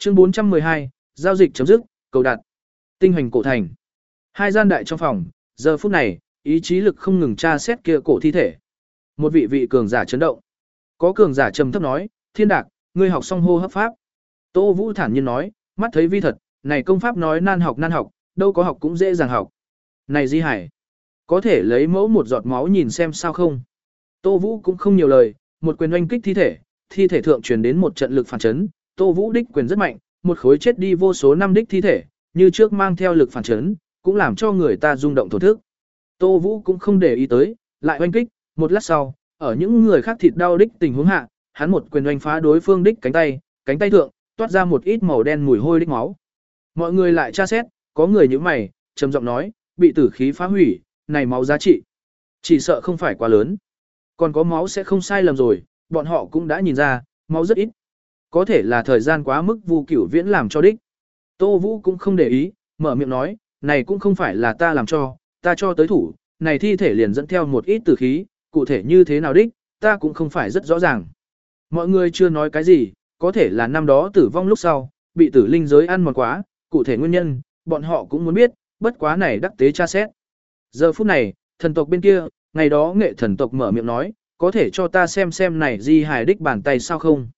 Chương 412, giao dịch chấm dứt, cầu đặt. Tinh hành cổ thành. Hai gian đại trong phòng, giờ phút này, ý chí lực không ngừng tra xét kia cổ thi thể. Một vị vị cường giả chấn động. Có cường giả trầm thấp nói, "Thiên Đạc, ngươi học xong hô hấp pháp." Tô Vũ thản nhiên nói, mắt thấy vi thật, này công pháp nói nan học nan học, đâu có học cũng dễ dàng học. Này Di Hải, có thể lấy mẫu một giọt máu nhìn xem sao không? Tô Vũ cũng không nhiều lời, một quyền oanh kích thi thể, thi thể thượng truyền đến một trận lực phản chấn, Tô Vũ đích quyền rất mạnh, một khối chết đi vô số năm đích thi thể, như trước mang theo lực phản chấn, cũng làm cho người ta rung động thổ thức. Tô Vũ cũng không để ý tới, lại oanh kích, một lát sau, ở những người khác thịt đau đích tình huống hạ, hắn một quyền oanh phá đối phương đích cánh tay, cánh tay thượng, toát ra một ít màu đen mùi hôi đích máu. Mọi người lại tra xét, có người như mày, trầm giọng nói, bị tử khí phá hủy, này máu giá trị. Chỉ sợ không phải quá lớn. Còn có máu sẽ không sai lầm rồi, bọn họ cũng đã nhìn ra, máu rất ít. Có thể là thời gian quá mức vu cửu viễn làm cho đích. Tô Vũ cũng không để ý, mở miệng nói, này cũng không phải là ta làm cho, ta cho tới thủ, này thi thể liền dẫn theo một ít tử khí, cụ thể như thế nào đích, ta cũng không phải rất rõ ràng. Mọi người chưa nói cái gì, có thể là năm đó tử vong lúc sau, bị tử linh giới ăn mòn quá, cụ thể nguyên nhân, bọn họ cũng muốn biết, bất quá này đắc tế tra xét. Giờ phút này, thần tộc bên kia, ngày đó nghệ thần tộc mở miệng nói, có thể cho ta xem xem này di hài đích bàn tay sao không.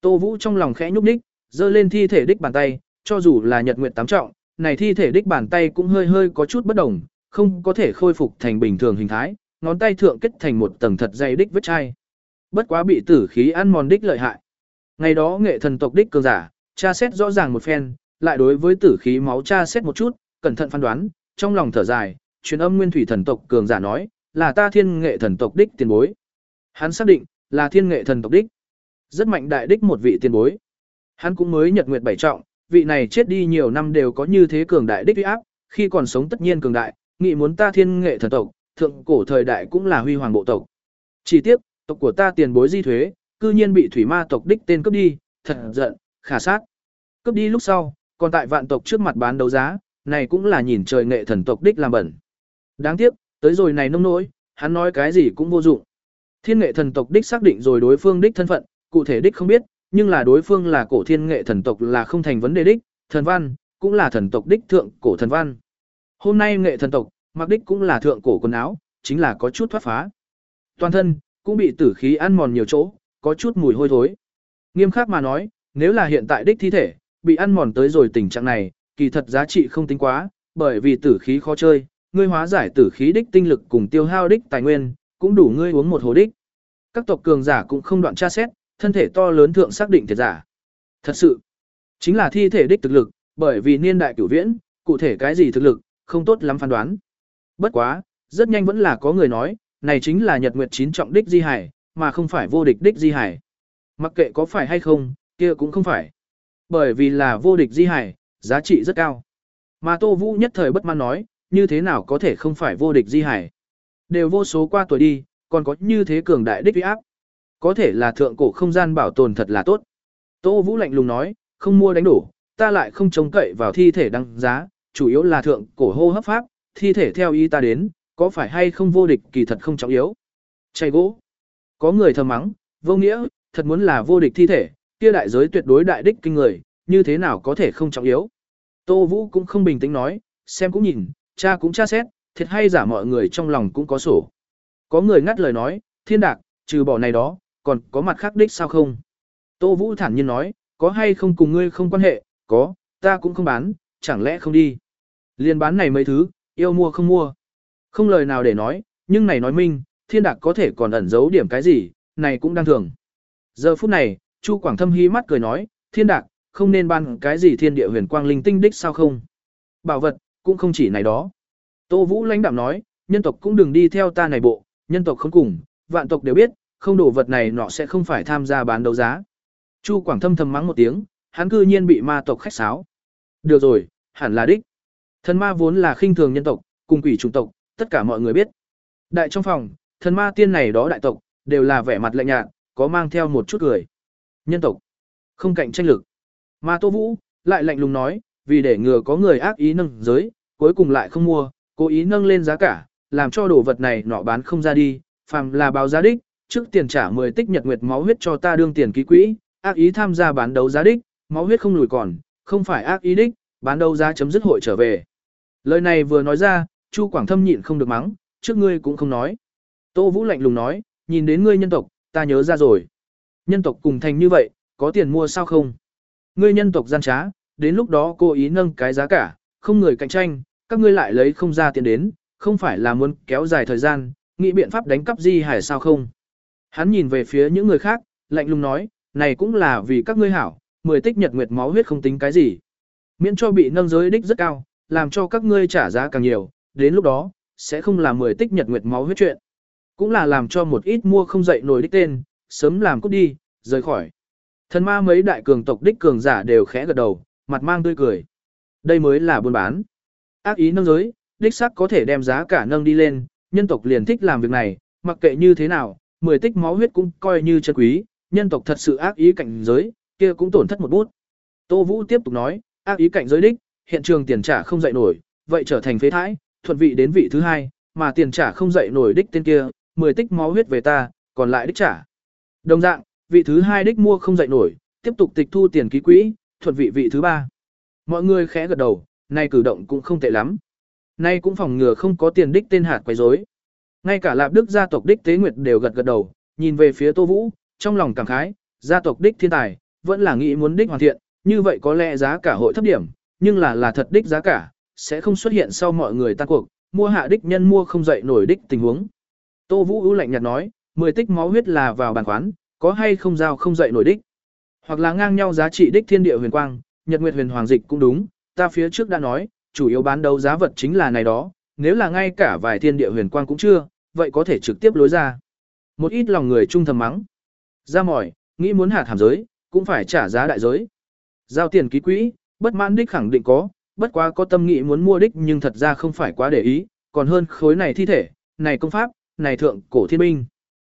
Tô Vũ trong lòng khẽ nhúc nhích, giơ lên thi thể đích bàn tay, cho dù là nhật nguyệt tám trọng, này thi thể đích bàn tay cũng hơi hơi có chút bất đồng, không có thể khôi phục thành bình thường hình thái, ngón tay thượng kết thành một tầng thật dày đích vết chai. Bất quá bị tử khí ăn mòn đích lợi hại. Ngày đó nghệ thần tộc đích cường giả, tra xét rõ ràng một phen, lại đối với tử khí máu tra xét một chút, cẩn thận phán đoán, trong lòng thở dài, truyền âm nguyên thủy thần tộc cường giả nói, là ta thiên nghệ thần tộc đích tiền bối. Hắn xác định, là thiên nghệ thần tộc đích. Rất mạnh đại đích một vị tiền bối. Hắn cũng mới nhật nguyệt bảy trọng, vị này chết đi nhiều năm đều có như thế cường đại đích uy áp, khi còn sống tất nhiên cường đại, nghị muốn ta thiên nghệ thần tộc, thượng cổ thời đại cũng là huy hoàng bộ tộc. Chỉ tiếc, tộc của ta tiền bối di thuế, cư nhiên bị thủy ma tộc đích tên cướp đi, thật giận, khả sát. Cướp đi lúc sau, còn tại vạn tộc trước mặt bán đấu giá, này cũng là nhìn trời nghệ thần tộc đích làm bẩn. Đáng tiếc, tới rồi này nông nỗi, hắn nói cái gì cũng vô dụng. Thiên nghệ thần tộc đích xác định rồi đối phương đích thân phận, cụ thể đích không biết, nhưng là đối phương là cổ thiên nghệ thần tộc là không thành vấn đề đích, thần văn, cũng là thần tộc đích thượng cổ thần văn. Hôm nay nghệ thần tộc, mặc đích cũng là thượng cổ quần áo, chính là có chút thoát phá. Toàn thân, cũng bị tử khí ăn mòn nhiều chỗ, có chút mùi hôi thối. Nghiêm khắc mà nói, nếu là hiện tại đích thi thể, bị ăn mòn tới rồi tình trạng này, kỳ thật giá trị không tính quá, bởi vì tử khí khó chơi, ngươi hóa giải tử khí đích tinh lực cùng tiêu hao đích tài nguyên, cũng đủ ngươi uống một hồ đích. Các tộc cường giả cũng không đoạn tra xét, thân thể to lớn thượng xác định thiệt giả. Thật sự, chính là thi thể đích thực lực, bởi vì niên đại cửu viễn, cụ thể cái gì thực lực, không tốt lắm phán đoán. Bất quá, rất nhanh vẫn là có người nói, này chính là nhật nguyệt chín trọng đích di hải, mà không phải vô địch đích di hải. Mặc kệ có phải hay không, kia cũng không phải. Bởi vì là vô địch di hải, giá trị rất cao. Mà Tô Vũ nhất thời bất mãn nói, như thế nào có thể không phải vô địch di hải. Đều vô số qua tuổi đi, còn có như thế cường đại đích uy áp. Có thể là thượng cổ không gian bảo tồn thật là tốt. Tô Vũ lạnh lùng nói, không mua đánh đổ, ta lại không trông cậy vào thi thể đăng giá, chủ yếu là thượng cổ hô hấp pháp, thi thể theo ý ta đến, có phải hay không vô địch kỳ thật không trọng yếu. Chay gỗ. Có người thầm mắng, vô nghĩa, thật muốn là vô địch thi thể, kia đại giới tuyệt đối đại đích kinh người, như thế nào có thể không trọng yếu. Tô Vũ cũng không bình tĩnh nói, xem cũng nhìn, cha cũng tra xét, thiệt hay giả mọi người trong lòng cũng có sổ. Có người ngắt lời nói, thiên đạc, trừ bỏ này đó, còn có mặt khác đích sao không? Tô Vũ thản nhiên nói, có hay không cùng ngươi không quan hệ, có, ta cũng không bán, chẳng lẽ không đi. Liên bán này mấy thứ, yêu mua không mua. Không lời nào để nói, nhưng này nói minh, thiên đạc có thể còn ẩn giấu điểm cái gì, này cũng đang thường. Giờ phút này, Chu Quảng Thâm hí mắt cười nói, thiên đạc, không nên ban cái gì thiên địa huyền quang linh tinh đích sao không. Bảo vật, cũng không chỉ này đó. Tô Vũ lãnh đạm nói, nhân tộc cũng đừng đi theo ta này bộ, nhân tộc không cùng, vạn tộc đều biết, không đổ vật này nọ sẽ không phải tham gia bán đấu giá. Chu Quảng Thâm thầm mắng một tiếng, hắn cư nhiên bị ma tộc khách sáo. Được rồi, hẳn là đích. Thần ma vốn là khinh thường nhân tộc, cùng quỷ chủng tộc, tất cả mọi người biết. Đại trong phòng, thần ma tiên này đó đại tộc, đều là vẻ mặt lạnh nhạt, có mang theo một chút cười. Nhân tộc, không cạnh tranh lực. Ma Tô Vũ, lại lạnh lùng nói, vì để ngừa có người ác ý nâng giới, cuối cùng lại không mua, cố ý nâng lên giá cả, làm cho đồ vật này nọ bán không ra đi, phàm là báo giá đích, trước tiền trả 10 tích nhật nguyệt máu huyết cho ta đương tiền ký quỹ, ác ý tham gia bán đấu giá đích, máu huyết không lùi còn, không phải ác ý đích, bán đấu giá chấm dứt hội trở về. Lời này vừa nói ra, Chu Quảng Thâm nhịn không được mắng, trước ngươi cũng không nói. Tô Vũ lạnh lùng nói, nhìn đến ngươi nhân tộc, ta nhớ ra rồi. Nhân tộc cùng thành như vậy, có tiền mua sao không? Ngươi nhân tộc gian trá, đến lúc đó cố ý nâng cái giá cả, không người cạnh tranh, các ngươi lại lấy không ra tiền đến, không phải là muốn kéo dài thời gian, nghĩ biện pháp đánh cắp di hải sao không? Hắn nhìn về phía những người khác, lạnh lùng nói, này cũng là vì các ngươi hảo, mười tích nhật nguyệt máu huyết không tính cái gì. Miễn cho bị nâng giới đích rất cao, làm cho các ngươi trả giá càng nhiều, đến lúc đó, sẽ không làm mười tích nhật nguyệt máu huyết chuyện. Cũng là làm cho một ít mua không dậy nổi đích tên, sớm làm cút đi, rời khỏi. Thần ma mấy đại cường tộc đích cường giả đều khẽ gật đầu, mặt mang tươi cười. Đây mới là buôn bán. Ác ý nâng giới, đích xác có thể đem giá cả nâng đi lên, nhân tộc liền thích làm việc này, mặc kệ như thế nào, mười tích máu huyết cũng coi như chân quý, nhân tộc thật sự ác ý cảnh giới, kia cũng tổn thất một bút. Tô Vũ tiếp tục nói, ác ý cảnh giới đích, hiện trường tiền trả không dậy nổi, vậy trở thành phế thái, thuận vị đến vị thứ hai, mà tiền trả không dậy nổi đích tên kia, 10 tích máu huyết về ta, còn lại đích trả. Đồng dạng, vị thứ hai đích mua không dậy nổi, tiếp tục tịch thu tiền ký quỹ, thuận vị vị thứ ba. Mọi người khẽ gật đầu, nay cử động cũng không tệ lắm. Nay cũng phòng ngừa không có tiền đích tên hạt quấy rối. Ngay cả Lạp Đức gia tộc đích Tế Nguyệt đều gật gật đầu, nhìn về phía Tô Vũ, trong lòng cảm khái, gia tộc đích thiên tài, vẫn là nghĩ muốn đích hoàn thiện, như vậy có lẽ giá cả hội thấp điểm, nhưng là là thật đích giá cả, sẽ không xuất hiện sau mọi người tan cuộc, mua hạ đích nhân mua không dậy nổi đích tình huống. Tô Vũ ưu lạnh nhạt nói, 10 tích máu huyết là vào bàn khoán, có hay không giao không dậy nổi đích. Hoặc là ngang nhau giá trị đích thiên địa huyền quang, nhật nguyệt huyền hoàng dịch cũng đúng, ta phía trước đã nói, chủ yếu bán đấu giá vật chính là này đó, nếu là ngay cả vài thiên địa huyền quang cũng chưa, vậy có thể trực tiếp lối ra. Một ít lòng người trung thầm mắng. Ra mỏi, nghĩ muốn hạt hàm giới, cũng phải trả giá đại giới. Giao tiền ký quỹ, bất mãn đích khẳng định có, bất quá có tâm nghĩ muốn mua đích nhưng thật ra không phải quá để ý, còn hơn khối này thi thể, này công pháp, này thượng cổ thiên binh.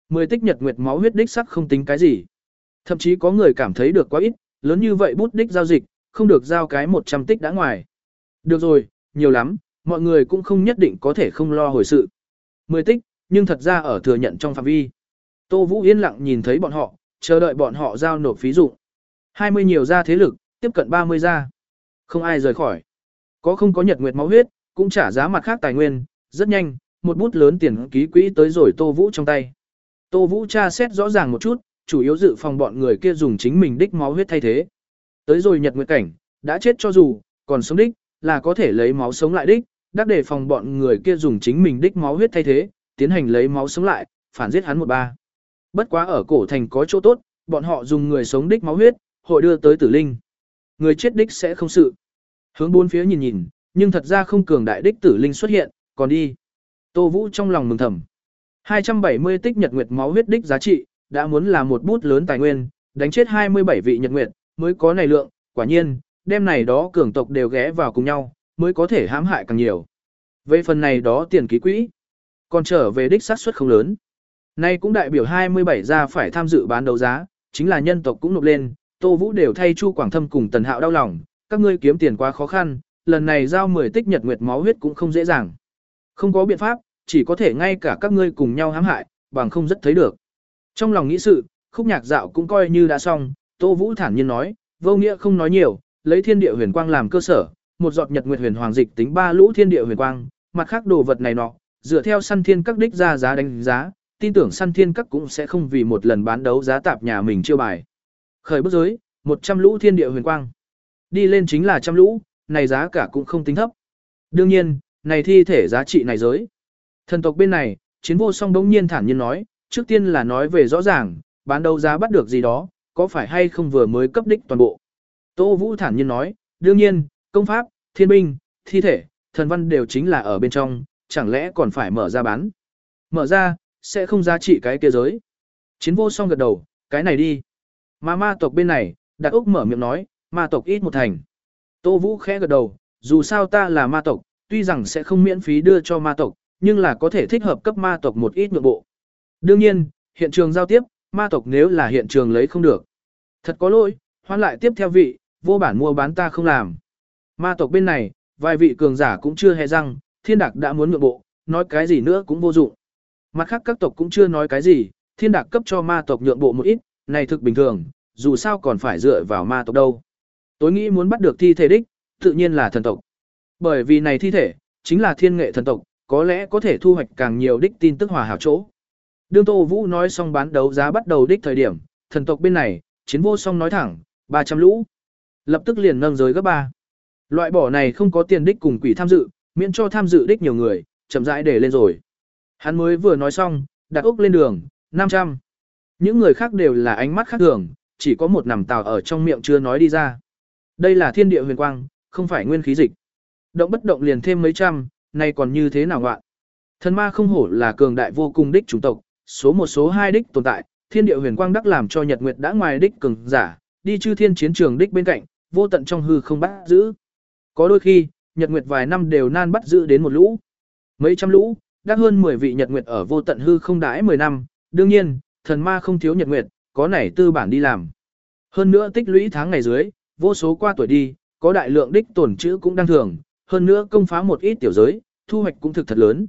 Mười tích nhật nguyệt máu huyết đích sắc không tính cái gì. Thậm chí có người cảm thấy được quá ít, lớn như vậy bút đích giao dịch, không được giao cái 100 tích đã ngoài. Được rồi, nhiều lắm, mọi người cũng không nhất định có thể không lo hồi sự. Mười tích, nhưng thật ra ở thừa nhận trong phạm vi. Tô Vũ yên lặng nhìn thấy bọn họ, chờ đợi bọn họ giao nộp phí dụng. 20 nhiều gia thế lực, tiếp cận 30 gia. Không ai rời khỏi. Có không có nhật nguyệt máu huyết, cũng trả giá mặt khác tài nguyên, rất nhanh, một bút lớn tiền ký quỹ tới rồi Tô Vũ trong tay. Tô Vũ tra xét rõ ràng một chút, chủ yếu dự phòng bọn người kia dùng chính mình đích máu huyết thay thế. Tới rồi nhật nguyệt cảnh, đã chết cho dù, còn sống đích, là có thể lấy máu sống lại đích, đắc để phòng bọn người kia dùng chính mình đích máu huyết thay thế, tiến hành lấy máu sống lại, phản giết hắn một ba. Bất quá ở cổ thành có chỗ tốt, bọn họ dùng người sống đích máu huyết, hội đưa tới tử linh. Người chết đích sẽ không sự. Hướng bốn phía nhìn nhìn, nhưng thật ra không cường đại đích tử linh xuất hiện, còn đi. Tô Vũ trong lòng mừng thầm. 270 tích nhật nguyệt máu huyết đích giá trị, đã muốn là một bút lớn tài nguyên, đánh chết 27 vị nhật nguyệt, mới có này lượng, quả nhiên, đêm này đó cường tộc đều ghé vào cùng nhau, mới có thể hãm hại càng nhiều. Về phần này đó tiền ký quỹ, còn trở về đích sát suất không lớn. Nay cũng đại biểu 27 gia phải tham dự bán đấu giá, chính là nhân tộc cũng nộp lên, Tô Vũ đều thay Chu Quảng Thâm cùng Tần Hạo đau lòng, các ngươi kiếm tiền quá khó khăn, lần này giao 10 tích nhật nguyệt máu huyết cũng không dễ dàng. Không có biện pháp, chỉ có thể ngay cả các ngươi cùng nhau hãm hại, bằng không rất thấy được. Trong lòng nghĩ sự, khúc nhạc dạo cũng coi như đã xong, Tô Vũ thản nhiên nói, vô nghĩa không nói nhiều, lấy thiên địa huyền quang làm cơ sở, một giọt nhật nguyệt huyền hoàng dịch tính ba lũ thiên địa huyền quang, mặt khác đồ vật này nọ, dựa theo săn thiên các đích ra giá đánh giá, tin tưởng săn thiên các cũng sẽ không vì một lần bán đấu giá tạp nhà mình chiêu bài. Khởi bước giới, 100 lũ thiên địa huyền quang. Đi lên chính là trăm lũ, này giá cả cũng không tính thấp. Đương nhiên, này thi thể giá trị này giới. Thần tộc bên này, chiến vô song đống nhiên thản nhiên nói, trước tiên là nói về rõ ràng, bán đấu giá bắt được gì đó, có phải hay không vừa mới cấp đích toàn bộ. Tô Vũ thản nhiên nói, đương nhiên, công pháp, thiên binh, thi thể, thần văn đều chính là ở bên trong, chẳng lẽ còn phải mở ra bán. Mở ra, sẽ không giá trị cái kia giới. Chiến vô song gật đầu, cái này đi. Mà ma tộc bên này, Đạt Úc mở miệng nói, ma tộc ít một thành. Tô Vũ khẽ gật đầu, dù sao ta là ma tộc, tuy rằng sẽ không miễn phí đưa cho ma tộc, nhưng là có thể thích hợp cấp ma tộc một ít nhượng bộ. Đương nhiên, hiện trường giao tiếp, ma tộc nếu là hiện trường lấy không được. Thật có lỗi, hoan lại tiếp theo vị, vô bản mua bán ta không làm. Ma tộc bên này, vài vị cường giả cũng chưa hề răng, thiên đạc đã muốn nhượng bộ, nói cái gì nữa cũng vô dụng. Mặt khác các tộc cũng chưa nói cái gì, thiên đạc cấp cho ma tộc nhượng bộ một ít, này thực bình thường, dù sao còn phải dựa vào ma tộc đâu. Tối nghĩ muốn bắt được thi thể đích, tự nhiên là thần tộc. Bởi vì này thi thể, chính là thiên nghệ thần tộc, có lẽ có thể thu hoạch càng nhiều đích tin tức hòa hảo chỗ. Đương Tô Vũ nói xong bán đấu giá bắt đầu đích thời điểm, thần tộc bên này, chiến vô song nói thẳng, 300 lũ. Lập tức liền nâng giới gấp 3. Loại bỏ này không có tiền đích cùng quỷ tham dự, miễn cho tham dự đích nhiều người, chậm rãi để lên rồi. Hắn mới vừa nói xong, đặt ốc lên đường, 500. Những người khác đều là ánh mắt khác thường, chỉ có một nằm tàu ở trong miệng chưa nói đi ra. Đây là thiên địa huyền quang, không phải nguyên khí dịch. Động bất động liền thêm mấy trăm, nay còn như thế nào ngoạn. Thần ma không hổ là cường đại vô cùng đích chủng tộc, số một số hai đích tồn tại, thiên địa huyền quang đắc làm cho Nhật Nguyệt đã ngoài đích cường giả, đi chư thiên chiến trường đích bên cạnh, vô tận trong hư không bắt giữ. Có đôi khi, Nhật Nguyệt vài năm đều nan bắt giữ đến một lũ. Mấy trăm lũ, đắc hơn 10 vị Nhật Nguyệt ở vô tận hư không đãi 10 năm, đương nhiên, thần ma không thiếu Nhật Nguyệt, có nảy tư bản đi làm. Hơn nữa tích lũy tháng ngày dưới, vô số qua tuổi đi, có đại lượng đích tổn chữ cũng đang thường, hơn nữa công phá một ít tiểu giới, thu hoạch cũng thực thật lớn.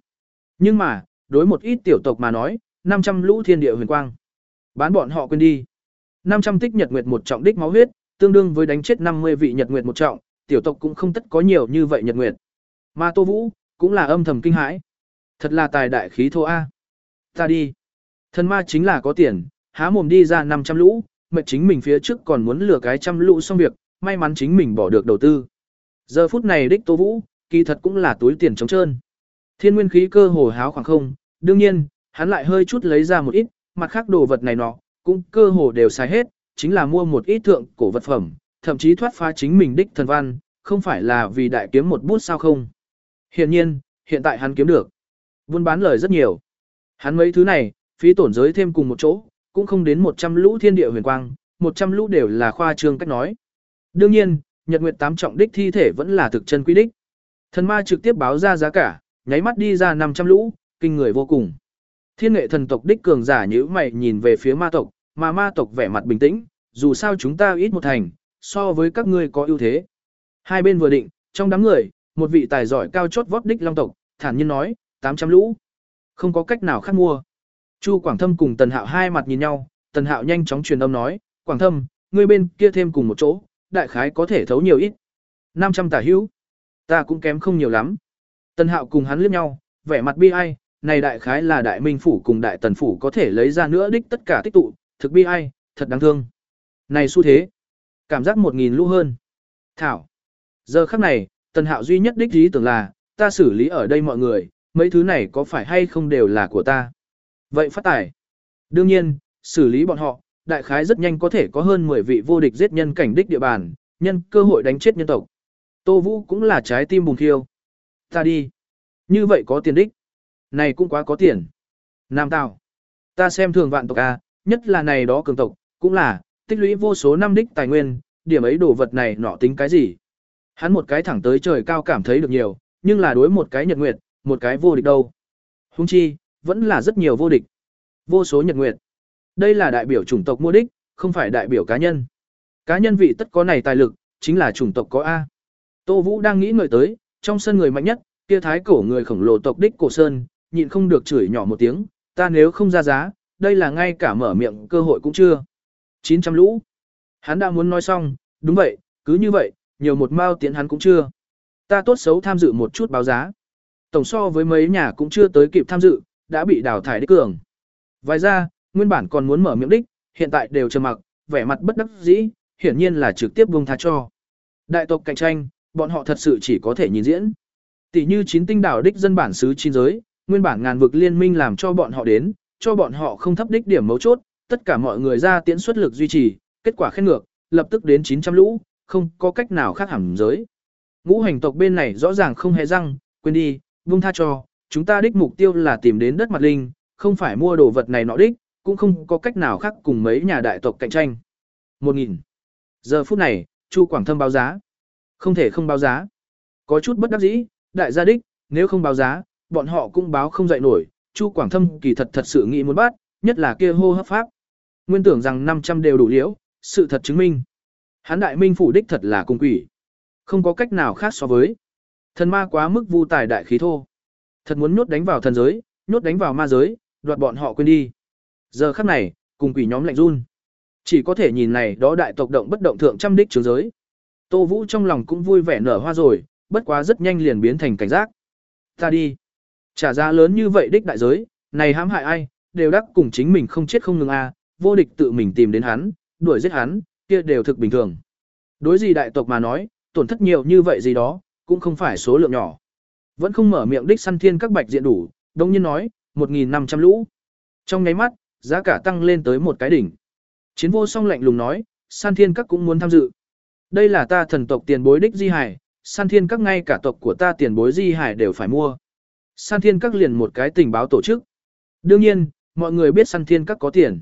Nhưng mà, đối một ít tiểu tộc mà nói, 500 lũ thiên địa huyền quang. Bán bọn họ quên đi. 500 tích nhật nguyệt một trọng đích máu huyết, tương đương với đánh chết 50 vị nhật nguyệt một trọng, tiểu tộc cũng không tất có nhiều như vậy nhật nguyệt. Mà Tô Vũ, cũng là âm thầm kinh hãi. Thật là tài đại khí thô A. Ta đi. Thần ma chính là có tiền, há mồm đi ra 500 lũ, mệt chính mình phía trước còn muốn lừa cái trăm lũ xong việc, may mắn chính mình bỏ được đầu tư. Giờ phút này đích Tô Vũ, kỳ thật cũng là túi tiền trống trơn. Thiên nguyên khí cơ hồ háo khoảng không, đương nhiên, hắn lại hơi chút lấy ra một ít, mặt khác đồ vật này nọ, cũng cơ hồ đều xài hết, chính là mua một ít thượng cổ vật phẩm, thậm chí thoát phá chính mình đích thần văn, không phải là vì đại kiếm một bút sao không. Hiện nhiên, hiện tại hắn kiếm được. Buôn bán lời rất nhiều. Hắn mấy thứ này, phí tổn giới thêm cùng một chỗ, cũng không đến 100 lũ thiên địa huyền quang, 100 lũ đều là khoa trương cách nói. Đương nhiên, Nhật Nguyệt tám trọng đích thi thể vẫn là thực chân quý đích. Thần ma trực tiếp báo ra giá cả, nháy mắt đi ra 500 lũ, kinh người vô cùng. Thiên nghệ thần tộc đích cường giả nhíu mày nhìn về phía ma tộc, mà ma tộc vẻ mặt bình tĩnh, dù sao chúng ta ít một thành, so với các ngươi có ưu thế. Hai bên vừa định, trong đám người, một vị tài giỏi cao chót vót đích long tộc, thản nhiên nói, 800 lũ. Không có cách nào khác mua. Chu Quảng Thâm cùng Tần Hạo hai mặt nhìn nhau, Tần Hạo nhanh chóng truyền âm nói, Quảng Thâm, ngươi bên kia thêm cùng một chỗ, đại khái có thể thấu nhiều ít. 500 tả hữu. Ta cũng kém không nhiều lắm. Tần Hạo cùng hắn liếc nhau, vẻ mặt bi ai, này đại khái là đại minh phủ cùng đại tần phủ có thể lấy ra nữa đích tất cả tích tụ, thực bi ai, thật đáng thương. Này xu thế, cảm giác một nghìn lũ hơn. Thảo, giờ khắc này, tần hạo duy nhất đích ý tưởng là, ta xử lý ở đây mọi người, mấy thứ này có phải hay không đều là của ta. Vậy phát tải. Đương nhiên, xử lý bọn họ, đại khái rất nhanh có thể có hơn 10 vị vô địch giết nhân cảnh đích địa bàn, nhân cơ hội đánh chết nhân tộc. Tô Vũ cũng là trái tim bùng thiêu. Ta đi. Như vậy có tiền đích. Này cũng quá có tiền. Nam Tào. Ta xem thường vạn tộc A, nhất là này đó cường tộc, cũng là, tích lũy vô số năm đích tài nguyên, điểm ấy đồ vật này nọ tính cái gì. Hắn một cái thẳng tới trời cao cảm thấy được nhiều, nhưng là đối một cái nhật nguyệt, một cái vô địch đâu. Hung chi, vẫn là rất nhiều vô địch. Vô số nhật nguyệt. Đây là đại biểu chủng tộc mua đích, không phải đại biểu cá nhân. Cá nhân vị tất có này tài lực, chính là chủng tộc có A. Tô Vũ đang nghĩ người tới, trong sân người mạnh nhất, kia thái cổ người khổng lồ tộc đích cổ sơn, nhịn không được chửi nhỏ một tiếng, ta nếu không ra giá, đây là ngay cả mở miệng cơ hội cũng chưa. 900 lũ. Hắn đã muốn nói xong, đúng vậy, cứ như vậy, nhiều một mao tiện hắn cũng chưa. Ta tốt xấu tham dự một chút báo giá. Tổng so với mấy nhà cũng chưa tới kịp tham dự, đã bị đào thải đích cường. Vài ra, nguyên bản còn muốn mở miệng đích, hiện tại đều trầm mặc, vẻ mặt bất đắc dĩ, hiển nhiên là trực tiếp buông tha cho. Đại tộc cạnh tranh, bọn họ thật sự chỉ có thể nhìn diễn. Tỷ như chín tinh đảo đích dân bản xứ chín giới, nguyên bản ngàn vực liên minh làm cho bọn họ đến, cho bọn họ không thấp đích điểm mấu chốt, tất cả mọi người ra tiễn xuất lực duy trì, kết quả khen ngược, lập tức đến 900 lũ, không có cách nào khác hẳn giới. Ngũ hành tộc bên này rõ ràng không hề răng, quên đi, buông tha cho, chúng ta đích mục tiêu là tìm đến đất mặt linh, không phải mua đồ vật này nọ đích, cũng không có cách nào khác cùng mấy nhà đại tộc cạnh tranh. 1000. Giờ phút này, Chu Quảng Thâm báo giá. Không thể không báo giá. Có chút bất đắc dĩ, đại gia đích, nếu không báo giá, bọn họ cũng báo không dậy nổi, Chu Quảng Thâm kỳ thật thật sự nghĩ muốn bắt, nhất là kia hô hấp pháp. Nguyên tưởng rằng 500 đều đủ liễu, sự thật chứng minh. Hán đại minh phủ đích thật là cung quỷ. Không có cách nào khác so với. Thần ma quá mức vu tài đại khí thô. Thật muốn nhốt đánh vào thần giới, nhốt đánh vào ma giới, đoạt bọn họ quên đi. Giờ khắc này, cùng quỷ nhóm lạnh run. Chỉ có thể nhìn này đó đại tộc động bất động thượng trăm đích trường giới. Tô Vũ trong lòng cũng vui vẻ nở hoa rồi, bất quá rất nhanh liền biến thành cảnh giác. Ta đi. Trả giá lớn như vậy đích đại giới, này hãm hại ai, đều đắc cùng chính mình không chết không ngừng a, vô địch tự mình tìm đến hắn, đuổi giết hắn, kia đều thực bình thường. Đối gì đại tộc mà nói, tổn thất nhiều như vậy gì đó, cũng không phải số lượng nhỏ. Vẫn không mở miệng đích săn thiên các bạch diện đủ, đồng nhiên nói, 1.500 lũ. Trong nháy mắt, giá cả tăng lên tới một cái đỉnh. Chiến vô song lạnh lùng nói, san thiên các cũng muốn tham dự. Đây là ta thần tộc tiền bối đích di hải, san thiên các ngay cả tộc của ta tiền bối di hải đều phải mua. San thiên các liền một cái tình báo tổ chức. Đương nhiên, mọi người biết san thiên các có tiền.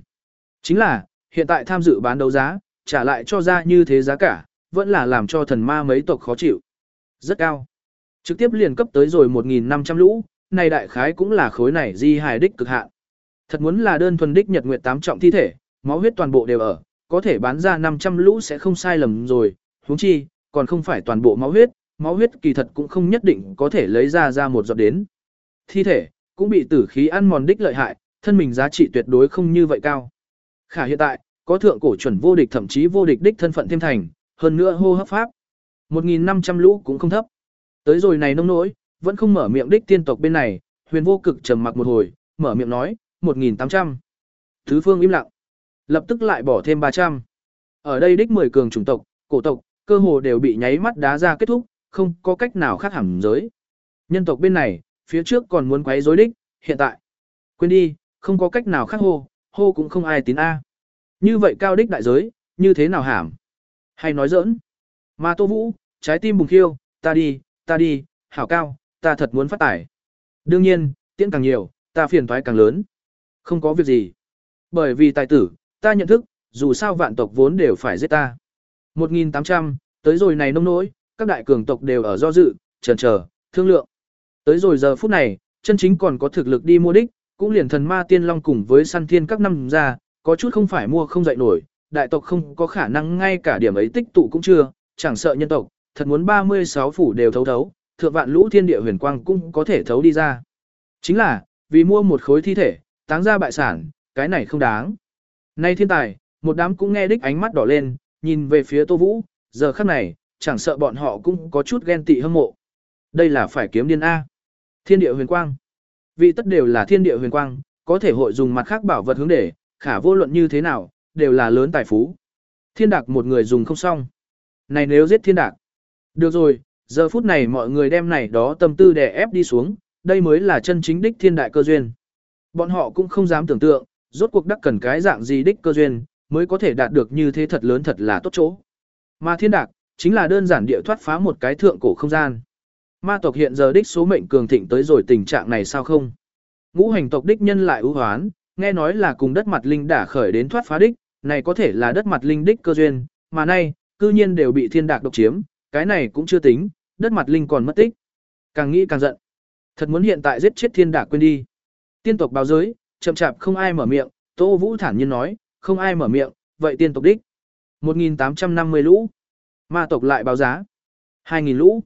Chính là, hiện tại tham dự bán đấu giá, trả lại cho ra như thế giá cả, vẫn là làm cho thần ma mấy tộc khó chịu. Rất cao. Trực tiếp liền cấp tới rồi 1.500 lũ, này đại khái cũng là khối này di hài đích cực hạn. Thật muốn là đơn thuần đích nhật nguyệt tám trọng thi thể, máu huyết toàn bộ đều ở, có thể bán ra 500 lũ sẽ không sai lầm rồi, huống chi, còn không phải toàn bộ máu huyết, máu huyết kỳ thật cũng không nhất định có thể lấy ra ra một giọt đến. Thi thể, cũng bị tử khí ăn mòn đích lợi hại, thân mình giá trị tuyệt đối không như vậy cao. Khả hiện tại, có thượng cổ chuẩn vô địch thậm chí vô địch đích thân phận thêm thành, hơn nữa hô hấp pháp. 1.500 lũ cũng không thấp. Tới rồi này nông nỗi, vẫn không mở miệng đích tiên tộc bên này, huyền vô cực trầm mặc một hồi, mở miệng nói, 1.800. Thứ phương im lặng. Lập tức lại bỏ thêm 300. Ở đây đích 10 cường chủng tộc, cổ tộc, cơ hồ đều bị nháy mắt đá ra kết thúc, không có cách nào khác hẳn giới. Nhân tộc bên này, phía trước còn muốn quấy rối đích, hiện tại. Quên đi, không có cách nào khác hô, hô cũng không ai tín A. Như vậy cao đích đại giới, như thế nào hàm? Hay nói giỡn? Mà Tô Vũ, trái tim bùng khiêu, ta đi, ta đi, hảo cao, ta thật muốn phát tải. Đương nhiên, tiễn càng nhiều, ta phiền toái càng lớn. Không có việc gì. Bởi vì tài tử, ta nhận thức, dù sao vạn tộc vốn đều phải giết ta. 1.800, tới rồi này nông nỗi, các đại cường tộc đều ở do dự, trần chờ, thương lượng. Tới rồi giờ phút này, chân chính còn có thực lực đi mua đích, cũng liền thần ma tiên long cùng với săn thiên các năm ra, có chút không phải mua không dậy nổi, đại tộc không có khả năng ngay cả điểm ấy tích tụ cũng chưa, chẳng sợ nhân tộc, thật muốn 36 phủ đều thấu thấu, thượng vạn lũ thiên địa huyền quang cũng có thể thấu đi ra. Chính là, vì mua một khối thi thể, táng ra bại sản, cái này không đáng. Nay thiên tài, một đám cũng nghe đích ánh mắt đỏ lên, nhìn về phía Tô Vũ, giờ khắc này, chẳng sợ bọn họ cũng có chút ghen tị hâm mộ. Đây là phải kiếm điên A. Thiên địa huyền quang. Vị tất đều là thiên địa huyền quang, có thể hội dùng mặt khác bảo vật hướng để, khả vô luận như thế nào, đều là lớn tài phú. Thiên đạc một người dùng không xong. Này nếu giết thiên đạc. Được rồi, giờ phút này mọi người đem này đó tâm tư đè ép đi xuống, đây mới là chân chính đích thiên đại cơ duyên. Bọn họ cũng không dám tưởng tượng, rốt cuộc đắc cần cái dạng gì đích cơ duyên, mới có thể đạt được như thế thật lớn thật là tốt chỗ. Mà thiên đạc, chính là đơn giản địa thoát phá một cái thượng cổ không gian. Ma tộc hiện giờ đích số mệnh cường thịnh tới rồi tình trạng này sao không? Ngũ hành tộc đích nhân lại ưu hoán, nghe nói là cùng đất mặt linh đả khởi đến thoát phá đích, này có thể là đất mặt linh đích cơ duyên, mà nay, cư nhiên đều bị thiên đạc độc chiếm, cái này cũng chưa tính, đất mặt linh còn mất tích. Càng nghĩ càng giận. Thật muốn hiện tại giết chết thiên đạc quên đi. Tiên tộc báo giới, chậm chạp không ai mở miệng, Tô Vũ thản nhiên nói, không ai mở miệng, vậy tiên tộc đích. 1.850 lũ. Ma tộc lại báo giá. 2.000 lũ.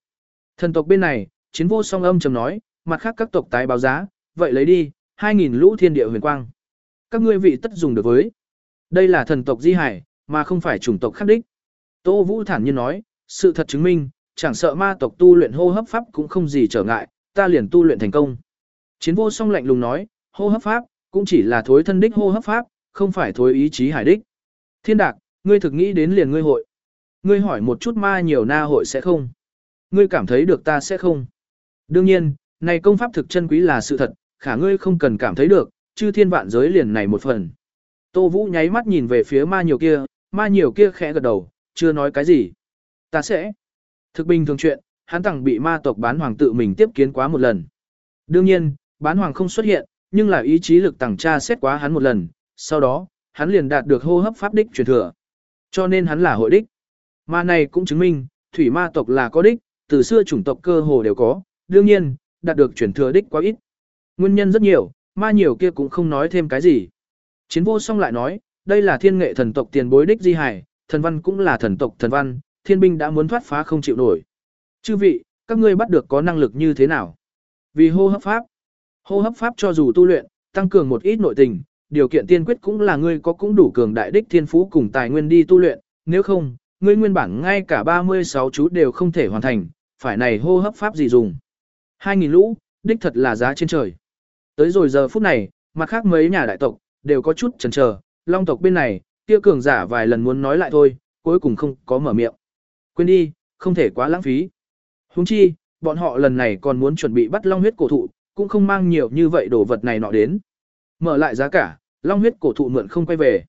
Thần tộc bên này, chiến vô song âm trầm nói, mặt khác các tộc tái báo giá, vậy lấy đi, 2.000 lũ thiên địa huyền quang. Các ngươi vị tất dùng được với. Đây là thần tộc di hải, mà không phải chủng tộc khác đích. Tô Vũ thản nhiên nói, sự thật chứng minh, chẳng sợ ma tộc tu luyện hô hấp pháp cũng không gì trở ngại, ta liền tu luyện thành công. Chiến vô song lạnh lùng nói, hô hấp pháp, cũng chỉ là thối thân đích hô hấp pháp, không phải thối ý chí hải đích. Thiên đạc, ngươi thực nghĩ đến liền ngươi hội. Ngươi hỏi một chút ma nhiều na hội sẽ không? Ngươi cảm thấy được ta sẽ không? Đương nhiên, này công pháp thực chân quý là sự thật, khả ngươi không cần cảm thấy được, chư thiên vạn giới liền này một phần. Tô Vũ nháy mắt nhìn về phía ma nhiều kia, ma nhiều kia khẽ gật đầu, chưa nói cái gì. Ta sẽ. Thực bình thường chuyện, hắn tặng bị ma tộc bán hoàng tự mình tiếp kiến quá một lần. Đương nhiên, bán hoàng không xuất hiện, nhưng là ý chí lực tàng tra xét quá hắn một lần, sau đó, hắn liền đạt được hô hấp pháp đích truyền thừa. Cho nên hắn là hội đích. Ma này cũng chứng minh, thủy ma tộc là có đích, từ xưa chủng tộc cơ hồ đều có, đương nhiên, đạt được chuyển thừa đích quá ít. Nguyên nhân rất nhiều, ma nhiều kia cũng không nói thêm cái gì. Chiến vô song lại nói, đây là thiên nghệ thần tộc tiền bối đích di hải, thần văn cũng là thần tộc thần văn, thiên binh đã muốn thoát phá không chịu nổi. Chư vị, các ngươi bắt được có năng lực như thế nào? Vì hô hấp pháp. Hô hấp pháp cho dù tu luyện, tăng cường một ít nội tình, điều kiện tiên quyết cũng là ngươi có cũng đủ cường đại đích thiên phú cùng tài nguyên đi tu luyện, nếu không, ngươi nguyên bản ngay cả 36 chú đều không thể hoàn thành, phải này hô hấp pháp gì dùng. 2.000 lũ, đích thật là giá trên trời. Tới rồi giờ phút này, mặt khác mấy nhà đại tộc, đều có chút chần chờ, long tộc bên này, kia cường giả vài lần muốn nói lại thôi, cuối cùng không có mở miệng. Quên đi, không thể quá lãng phí. Huống chi, bọn họ lần này còn muốn chuẩn bị bắt long huyết cổ thụ, cũng không mang nhiều như vậy đồ vật này nọ đến. Mở lại giá cả, long huyết cổ thụ mượn không quay về.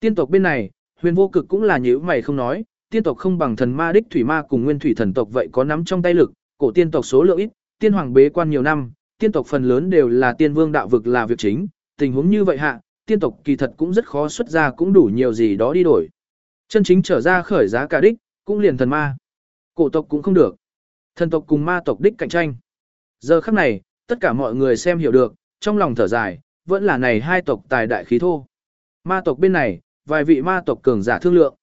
Tiên tộc bên này, huyền vô cực cũng là nhíu mày không nói, tiên tộc không bằng thần ma đích thủy ma cùng nguyên thủy thần tộc vậy có nắm trong tay lực, cổ tiên tộc số lượng ít, tiên hoàng bế quan nhiều năm, tiên tộc phần lớn đều là tiên vương đạo vực là việc chính, tình huống như vậy hạ, tiên tộc kỳ thật cũng rất khó xuất ra cũng đủ nhiều gì đó đi đổi. Chân chính trở ra khởi giá cả đích, cũng liền thần ma. Cổ tộc cũng không được. Thần tộc cùng ma tộc đích cạnh tranh. Giờ khắc này, tất cả mọi người xem hiểu được, trong lòng thở dài, vẫn là này hai tộc tài đại khí thô. Ma tộc bên này, vài vị ma tộc cường giả thương lượng.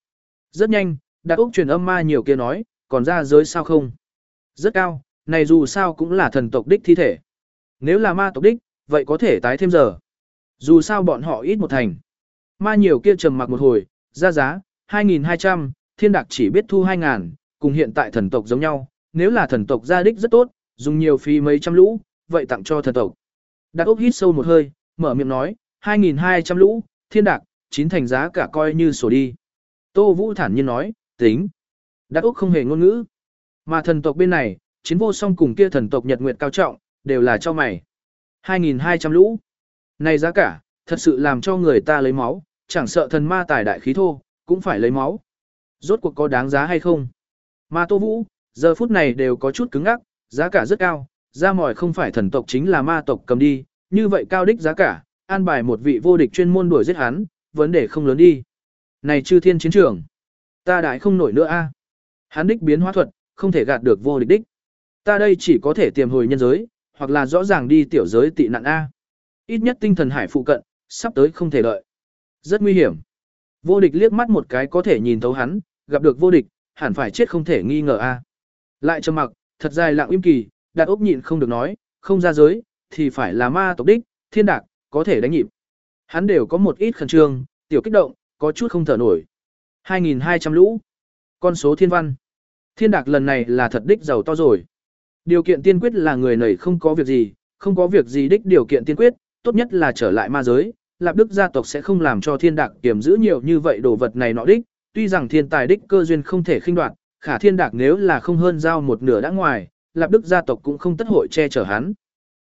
Rất nhanh, Đạt Úc truyền âm ma nhiều kia nói, còn ra giới sao không? Rất cao, này dù sao cũng là thần tộc đích thi thể. Nếu là ma tộc đích, vậy có thể tái thêm giờ. Dù sao bọn họ ít một thành. Ma nhiều kia trầm mặc một hồi, ra giá, 2.200, thiên đạc chỉ biết thu 2.000, cùng hiện tại thần tộc giống nhau. Nếu là thần tộc gia đích rất tốt, dùng nhiều phí mấy trăm lũ, vậy tặng cho thần tộc. Đạt Úc hít sâu một hơi, mở miệng nói, 2.200 lũ, thiên đạc, chín thành giá cả coi như sổ đi. Tô Vũ thản nhiên nói, tính. Đắc Úc không hề ngôn ngữ. Mà thần tộc bên này, chiến vô song cùng kia thần tộc Nhật Nguyệt cao trọng, đều là cho mày. 2.200 lũ. Này giá cả, thật sự làm cho người ta lấy máu, chẳng sợ thần ma tài đại khí thô, cũng phải lấy máu. Rốt cuộc có đáng giá hay không? Mà Tô Vũ, giờ phút này đều có chút cứng ngắc, giá cả rất cao, ra mỏi không phải thần tộc chính là ma tộc cầm đi, như vậy cao đích giá cả, an bài một vị vô địch chuyên môn đuổi giết hắn, vấn đề không lớn đi. Này chư thiên chiến trường, ta đại không nổi nữa a. Hắn đích biến hóa thuật, không thể gạt được vô địch đích. Ta đây chỉ có thể tiềm hồi nhân giới, hoặc là rõ ràng đi tiểu giới tị nạn a. Ít nhất tinh thần hải phụ cận, sắp tới không thể đợi. Rất nguy hiểm. Vô địch liếc mắt một cái có thể nhìn thấu hắn, gặp được vô địch, hẳn phải chết không thể nghi ngờ a. Lại trầm mặc, thật dài lặng im kỳ, đạt ốc nhịn không được nói, không ra giới, thì phải là ma tộc đích, thiên đạc, có thể đánh nhịp. Hắn đều có một ít khẩn trương, tiểu kích động, có chút không thở nổi. 2.200 lũ. Con số thiên văn. Thiên đạc lần này là thật đích giàu to rồi. Điều kiện tiên quyết là người này không có việc gì, không có việc gì đích điều kiện tiên quyết, tốt nhất là trở lại ma giới. Lạp Đức gia tộc sẽ không làm cho thiên đạc kiểm giữ nhiều như vậy đồ vật này nọ đích, tuy rằng thiên tài đích cơ duyên không thể khinh đoạt, khả thiên đạc nếu là không hơn giao một nửa đã ngoài, Lạp Đức gia tộc cũng không tất hội che chở hắn.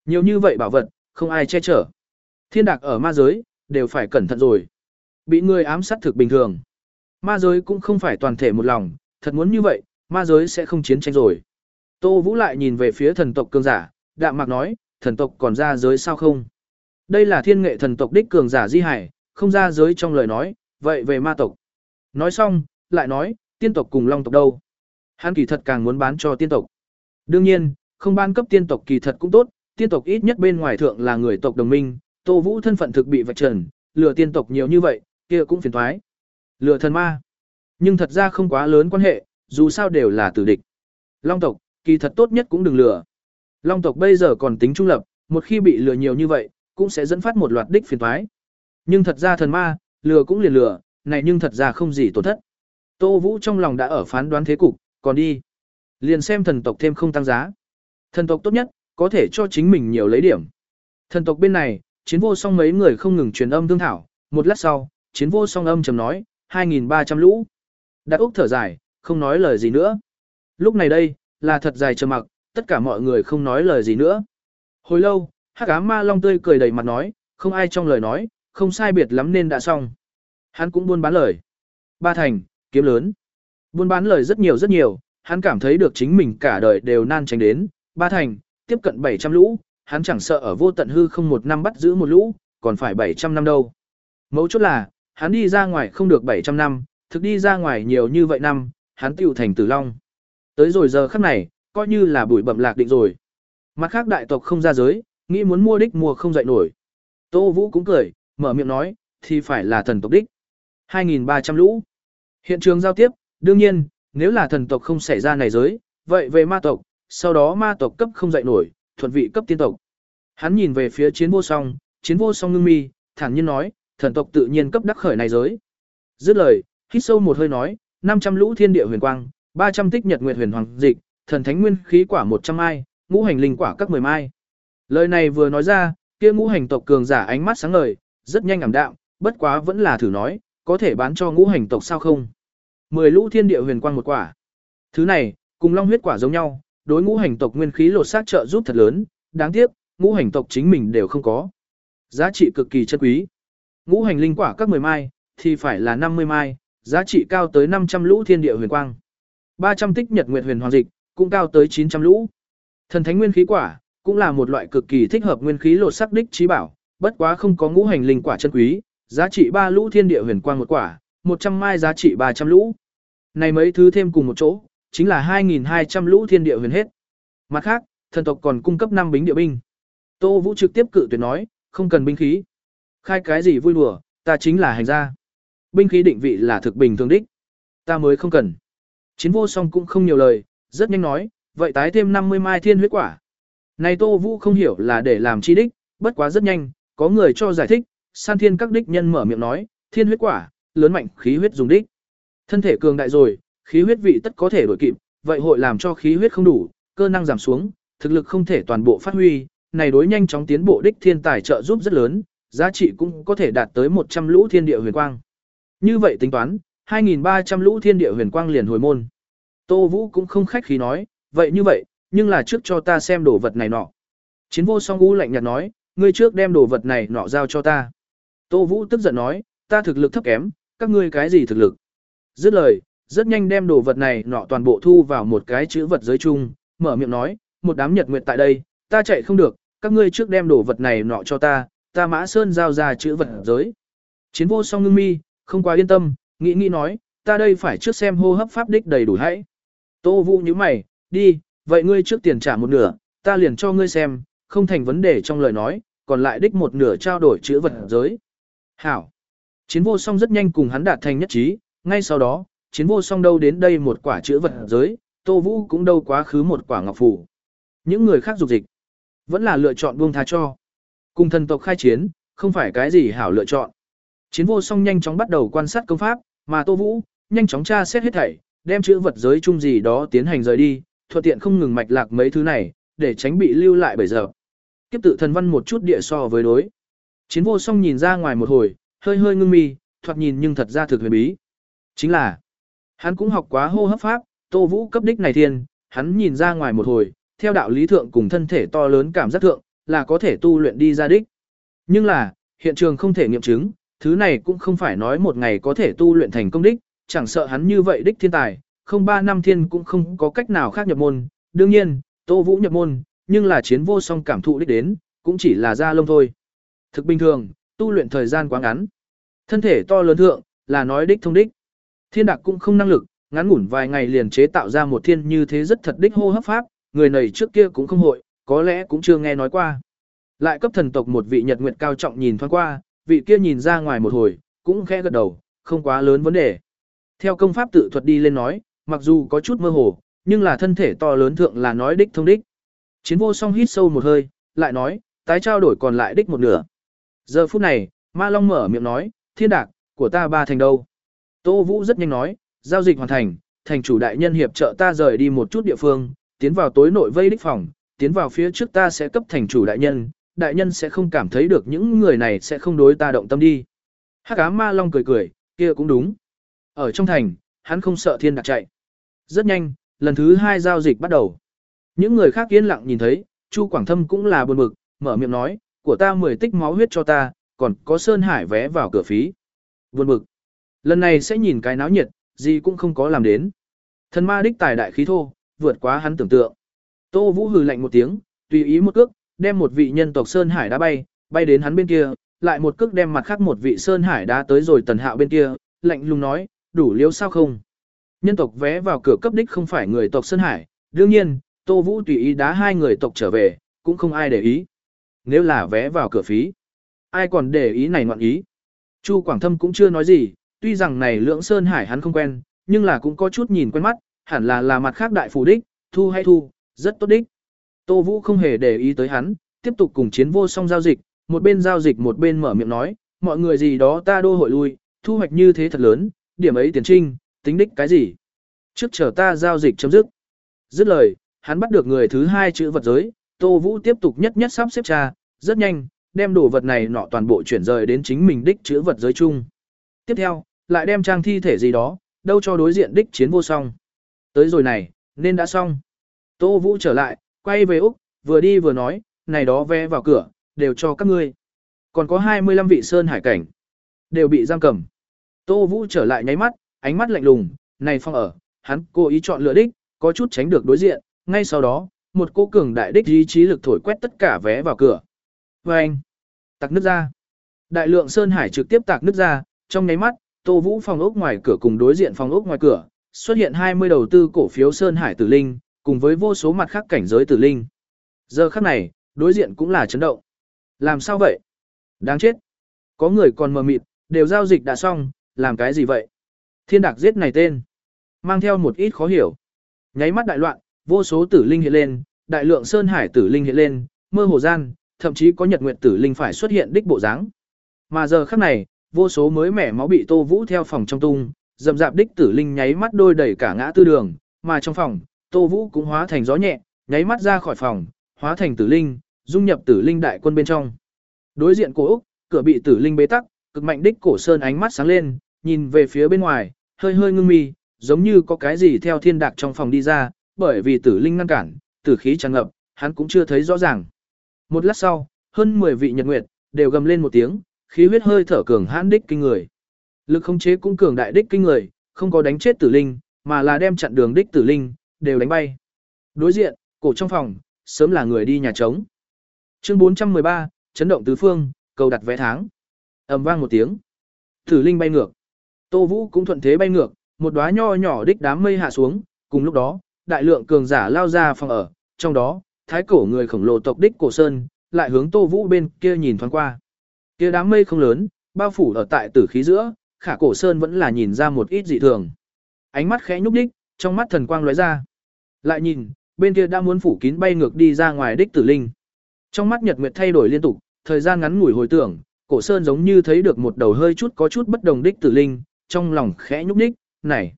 Nhiều như vậy bảo vật, không ai che chở. Thiên đạc ở ma giới, đều phải cẩn thận rồi. Bị người ám sát thực bình thường. Ma giới cũng không phải toàn thể một lòng, thật muốn như vậy, ma giới sẽ không chiến tranh rồi. Tô Vũ lại nhìn về phía thần tộc cường giả, đạm mạc nói, thần tộc còn ra giới sao không? Đây là thiên nghệ thần tộc đích cường giả di hải, không ra giới trong lời nói, vậy về ma tộc. Nói xong, lại nói, tiên tộc cùng long tộc đâu? Hắn kỳ thật càng muốn bán cho tiên tộc. Đương nhiên, không ban cấp tiên tộc kỳ thật cũng tốt, tiên tộc ít nhất bên ngoài thượng là người tộc đồng minh, Tô Vũ thân phận thực bị vạch trần, lừa tiên tộc nhiều như vậy, kia cũng phiền toái. Lừa thần ma. Nhưng thật ra không quá lớn quan hệ, dù sao đều là tử địch. Long tộc, kỳ thật tốt nhất cũng đừng lừa. Long tộc bây giờ còn tính trung lập, một khi bị lừa nhiều như vậy, cũng sẽ dẫn phát một loạt đích phiền toái. Nhưng thật ra thần ma, lừa cũng liền lừa, này nhưng thật ra không gì tổn thất. Tô Vũ trong lòng đã ở phán đoán thế cục, còn đi. Liền xem thần tộc thêm không tăng giá. Thần tộc tốt nhất, có thể cho chính mình nhiều lấy điểm. Thần tộc bên này, chiến vô song mấy người không ngừng truyền âm thương thảo, một lát sau, chiến vô song âm trầm nói, 2.300 lũ. Đạt Úc thở dài, không nói lời gì nữa. Lúc này đây, là thật dài trầm mặc, tất cả mọi người không nói lời gì nữa. Hồi lâu, hắc ám ma long tươi cười đầy mặt nói, không ai trong lời nói, không sai biệt lắm nên đã xong. Hắn cũng buôn bán lời. Ba thành, kiếm lớn. Buôn bán lời rất nhiều rất nhiều, hắn cảm thấy được chính mình cả đời đều nan tránh đến. Ba thành, tiếp cận 700 lũ, hắn chẳng sợ ở vô tận hư không một năm bắt giữ một lũ, còn phải 700 năm đâu. Mấu chốt là, hắn đi ra ngoài không được 700 năm, thực đi ra ngoài nhiều như vậy năm, hắn tiểu thành tử long. Tới rồi giờ khắc này, coi như là bụi bậm lạc định rồi. Mặt khác đại tộc không ra giới, nghĩ muốn mua đích mua không dậy nổi. Tô Vũ cũng cười, mở miệng nói, thì phải là thần tộc đích. 2.300 lũ. Hiện trường giao tiếp, đương nhiên, nếu là thần tộc không xảy ra này giới, vậy về ma tộc, sau đó ma tộc cấp không dậy nổi, thuận vị cấp tiên tộc. Hắn nhìn về phía chiến vô song, chiến vô song ngưng mi, thản nhiên nói, thần tộc tự nhiên cấp đắc khởi này giới. Dứt lời, hít sâu một hơi nói, 500 lũ thiên địa huyền quang, 300 tích nhật nguyệt huyền hoàng dịch, thần thánh nguyên khí quả 100 mai, ngũ hành linh quả các 10 mai. Lời này vừa nói ra, kia ngũ hành tộc cường giả ánh mắt sáng ngời, rất nhanh ảm đạm, bất quá vẫn là thử nói, có thể bán cho ngũ hành tộc sao không? 10 lũ thiên địa huyền quang một quả. Thứ này, cùng long huyết quả giống nhau, đối ngũ hành tộc nguyên khí lột xác trợ giúp thật lớn, đáng tiếc, ngũ hành tộc chính mình đều không có. Giá trị cực kỳ chân quý. Ngũ hành linh quả các 10 mai, thì phải là 50 mai, giá trị cao tới 500 lũ thiên địa huyền quang. 300 tích nhật nguyệt huyền hoàng dịch, cũng cao tới 900 lũ. Thần thánh nguyên khí quả, cũng là một loại cực kỳ thích hợp nguyên khí lột sắc đích trí bảo, bất quá không có ngũ hành linh quả chân quý, giá trị 3 lũ thiên địa huyền quang một quả, 100 mai giá trị 300 lũ. Này mấy thứ thêm cùng một chỗ, chính là 2.200 lũ thiên địa huyền hết. Mặt khác, thần tộc còn cung cấp 5 bính địa binh. Tô Vũ trực tiếp cự tuyệt nói, không cần binh khí. Khai cái gì vui đùa, ta chính là hành gia. Binh khí định vị là thực bình thường đích. Ta mới không cần. Chiến vô song cũng không nhiều lời, rất nhanh nói, vậy tái thêm 50 mai thiên huyết quả. Này Tô Vũ không hiểu là để làm chi đích, bất quá rất nhanh, có người cho giải thích, san thiên các đích nhân mở miệng nói, thiên huyết quả, lớn mạnh khí huyết dùng đích. Thân thể cường đại rồi, khí huyết vị tất có thể đổi kịp, vậy hội làm cho khí huyết không đủ, cơ năng giảm xuống, thực lực không thể toàn bộ phát huy, này đối nhanh chóng tiến bộ đích thiên tài trợ giúp rất lớn, giá trị cũng có thể đạt tới 100 lũ thiên địa huyền quang. Như vậy tính toán, 2.300 lũ thiên địa huyền quang liền hồi môn. Tô Vũ cũng không khách khí nói, vậy như vậy, nhưng là trước cho ta xem đồ vật này nọ. Chiến vô song u lạnh nhạt nói, ngươi trước đem đồ vật này nọ giao cho ta. Tô Vũ tức giận nói, ta thực lực thấp kém, các ngươi cái gì thực lực. Dứt lời, rất nhanh đem đồ vật này nọ toàn bộ thu vào một cái chữ vật giới chung, mở miệng nói, một đám nhật nguyệt tại đây, ta chạy không được, các ngươi trước đem đồ vật này nọ cho ta, ta mã sơn giao ra chữ vật giới. Chiến vô song ngưng mi, không quá yên tâm, nghĩ nghĩ nói, ta đây phải trước xem hô hấp pháp đích đầy đủ hãy. Tô Vũ như mày, đi, vậy ngươi trước tiền trả một nửa, ta liền cho ngươi xem, không thành vấn đề trong lời nói, còn lại đích một nửa trao đổi chữ vật giới. Hảo. Chiến vô song rất nhanh cùng hắn đạt thành nhất trí, ngay sau đó, chiến vô song đâu đến đây một quả chữ vật giới, Tô Vũ cũng đâu quá khứ một quả ngọc phủ. Những người khác dục dịch, vẫn là lựa chọn buông tha cho. Cùng thần tộc khai chiến, không phải cái gì hảo lựa chọn. Chiến vô song nhanh chóng bắt đầu quan sát công pháp, mà Tô Vũ, nhanh chóng tra xét hết thảy, đem chữ vật giới chung gì đó tiến hành rời đi, thuận tiện không ngừng mạch lạc mấy thứ này, để tránh bị lưu lại bởi giờ. Kiếp tự thần văn một chút địa so với đối. Chiến vô song nhìn ra ngoài một hồi, hơi hơi ngưng mi, thoạt nhìn nhưng thật ra thực huyền bí. Chính là, hắn cũng học quá hô hấp pháp, tô vũ cấp đích này thiên, hắn nhìn ra ngoài một hồi, theo đạo lý thượng cùng thân thể to lớn cảm giác thượng, là có thể tu luyện đi ra đích. Nhưng là, hiện trường không thể nghiệm chứng, thứ này cũng không phải nói một ngày có thể tu luyện thành công đích, chẳng sợ hắn như vậy đích thiên tài, không ba năm thiên cũng không có cách nào khác nhập môn. Đương nhiên, Tô Vũ nhập môn, nhưng là chiến vô song cảm thụ đích đến, cũng chỉ là da lông thôi. Thực bình thường, tu luyện thời gian quá ngắn. Thân thể to lớn thượng, là nói đích thông đích. Thiên đặc cũng không năng lực, ngắn ngủn vài ngày liền chế tạo ra một thiên như thế rất thật đích hô hấp pháp, người này trước kia cũng không hội, có lẽ cũng chưa nghe nói qua. Lại cấp thần tộc một vị nhật nguyệt cao trọng nhìn thoáng qua, vị kia nhìn ra ngoài một hồi, cũng khẽ gật đầu, không quá lớn vấn đề. Theo công pháp tự thuật đi lên nói, mặc dù có chút mơ hồ, nhưng là thân thể to lớn thượng là nói đích thông đích. Chiến vô song hít sâu một hơi, lại nói, tái trao đổi còn lại đích một nửa. Giờ phút này, Ma Long mở miệng nói, thiên đạc, của ta ba thành đâu. Tô Vũ rất nhanh nói, giao dịch hoàn thành, thành chủ đại nhân hiệp trợ ta rời đi một chút địa phương, tiến vào tối nội vây đích phòng, tiến vào phía trước ta sẽ cấp thành chủ đại nhân, đại nhân sẽ không cảm thấy được những người này sẽ không đối ta động tâm đi. Hắc ám ma long cười cười, kia cũng đúng. Ở trong thành, hắn không sợ thiên đặc chạy. Rất nhanh, lần thứ hai giao dịch bắt đầu. Những người khác yên lặng nhìn thấy, Chu Quảng Thâm cũng là buồn bực, mở miệng nói, của ta 10 tích máu huyết cho ta, còn có Sơn Hải vé vào cửa phí. Buồn bực. Lần này sẽ nhìn cái náo nhiệt, gì cũng không có làm đến. Thần ma đích tài đại khí thô, vượt quá hắn tưởng tượng. Tô Vũ hừ lạnh một tiếng, tùy ý một cước, đem một vị nhân tộc Sơn Hải đá bay, bay đến hắn bên kia, lại một cước đem mặt khác một vị Sơn Hải đá tới rồi tần hạo bên kia, lạnh lùng nói, đủ liếu sao không? Nhân tộc vé vào cửa cấp đích không phải người tộc Sơn Hải, đương nhiên, Tô Vũ tùy ý đá hai người tộc trở về, cũng không ai để ý. Nếu là vé vào cửa phí, ai còn để ý này ngoạn ý? Chu Quảng Thâm cũng chưa nói gì, tuy rằng này lưỡng Sơn Hải hắn không quen, nhưng là cũng có chút nhìn quen mắt, hẳn là là mặt khác đại phù đích, thu hay thu, rất tốt đích. Tô Vũ không hề để ý tới hắn, tiếp tục cùng chiến vô song giao dịch, một bên giao dịch một bên mở miệng nói, mọi người gì đó ta đô hội lui, thu hoạch như thế thật lớn, điểm ấy tiền trinh, tính đích cái gì? Trước chờ ta giao dịch chấm dứt. Dứt lời, hắn bắt được người thứ hai chữ vật giới, Tô Vũ tiếp tục nhất nhất sắp xếp trà, rất nhanh, đem đồ vật này nọ toàn bộ chuyển rời đến chính mình đích chữ vật giới chung. Tiếp theo, lại đem trang thi thể gì đó, đâu cho đối diện đích chiến vô song. Tới rồi này, nên đã xong. Tô Vũ trở lại, quay về Úc, vừa đi vừa nói, này đó vé vào cửa, đều cho các ngươi. Còn có 25 vị sơn hải cảnh, đều bị giam cầm. Tô Vũ trở lại nháy mắt, ánh mắt lạnh lùng, này phong ở, hắn cố ý chọn lựa đích, có chút tránh được đối diện, ngay sau đó, một cô cường đại đích ý chí lực thổi quét tất cả vé vào cửa. Và anh, tạc nước ra. Đại lượng sơn hải trực tiếp tạc nước ra, trong nháy mắt, Tô Vũ phòng ốc ngoài cửa cùng đối diện phòng ốc ngoài cửa, xuất hiện 20 đầu tư cổ phiếu Sơn Hải Tử Linh, cùng với vô số mặt khác cảnh giới Tử Linh. Giờ khắc này, đối diện cũng là chấn động. Làm sao vậy? Đáng chết. Có người còn mờ mịt, đều giao dịch đã xong, làm cái gì vậy? Thiên đặc giết này tên. Mang theo một ít khó hiểu. Nháy mắt đại loạn, vô số tử linh hiện lên, đại lượng Sơn Hải Tử Linh hiện lên, mơ hồ gian, thậm chí có nhật nguyệt tử linh phải xuất hiện đích bộ dáng. Mà giờ khắc này, vô số mới mẻ máu bị Tô Vũ theo phòng trong tung, dầm dạp đích tử linh nháy mắt đôi đẩy cả ngã tư đường, mà trong phòng, Tô Vũ cũng hóa thành gió nhẹ, nháy mắt ra khỏi phòng, hóa thành tử linh, dung nhập tử linh đại quân bên trong. Đối diện cổ Úc, cửa bị tử linh bế tắc, cực mạnh đích cổ sơn ánh mắt sáng lên, nhìn về phía bên ngoài, hơi hơi ngưng mi, giống như có cái gì theo thiên đạc trong phòng đi ra, bởi vì tử linh ngăn cản, tử khí tràn ngập, hắn cũng chưa thấy rõ ràng. Một lát sau, hơn 10 vị nhật nguyệt, đều gầm lên một tiếng, khí huyết hơi thở cường hãn đích kinh người. Lực khống chế cũng cường đại đích kinh người, không có đánh chết tử linh, mà là đem chặn đường đích tử linh, đều đánh bay. Đối diện, cổ trong phòng, sớm là người đi nhà trống. Chương 413, chấn động tứ phương, cầu đặt vé tháng. ầm vang một tiếng. thử linh bay ngược. Tô Vũ cũng thuận thế bay ngược, một đóa nho nhỏ đích đám mây hạ xuống, cùng lúc đó, đại lượng cường giả lao ra phòng ở, trong đó, thái cổ người khổng lồ tộc đích cổ sơn, lại hướng Tô Vũ bên kia nhìn thoáng qua. Kia đám mây không lớn, bao phủ ở tại tử khí giữa, khả cổ sơn vẫn là nhìn ra một ít dị thường. Ánh mắt khẽ nhúc đích, trong mắt thần quang lóe ra. Lại nhìn, bên kia đã muốn phủ kín bay ngược đi ra ngoài đích tử linh. Trong mắt nhật nguyệt thay đổi liên tục, thời gian ngắn ngủi hồi tưởng, cổ sơn giống như thấy được một đầu hơi chút có chút bất đồng đích tử linh, trong lòng khẽ nhúc đích, này,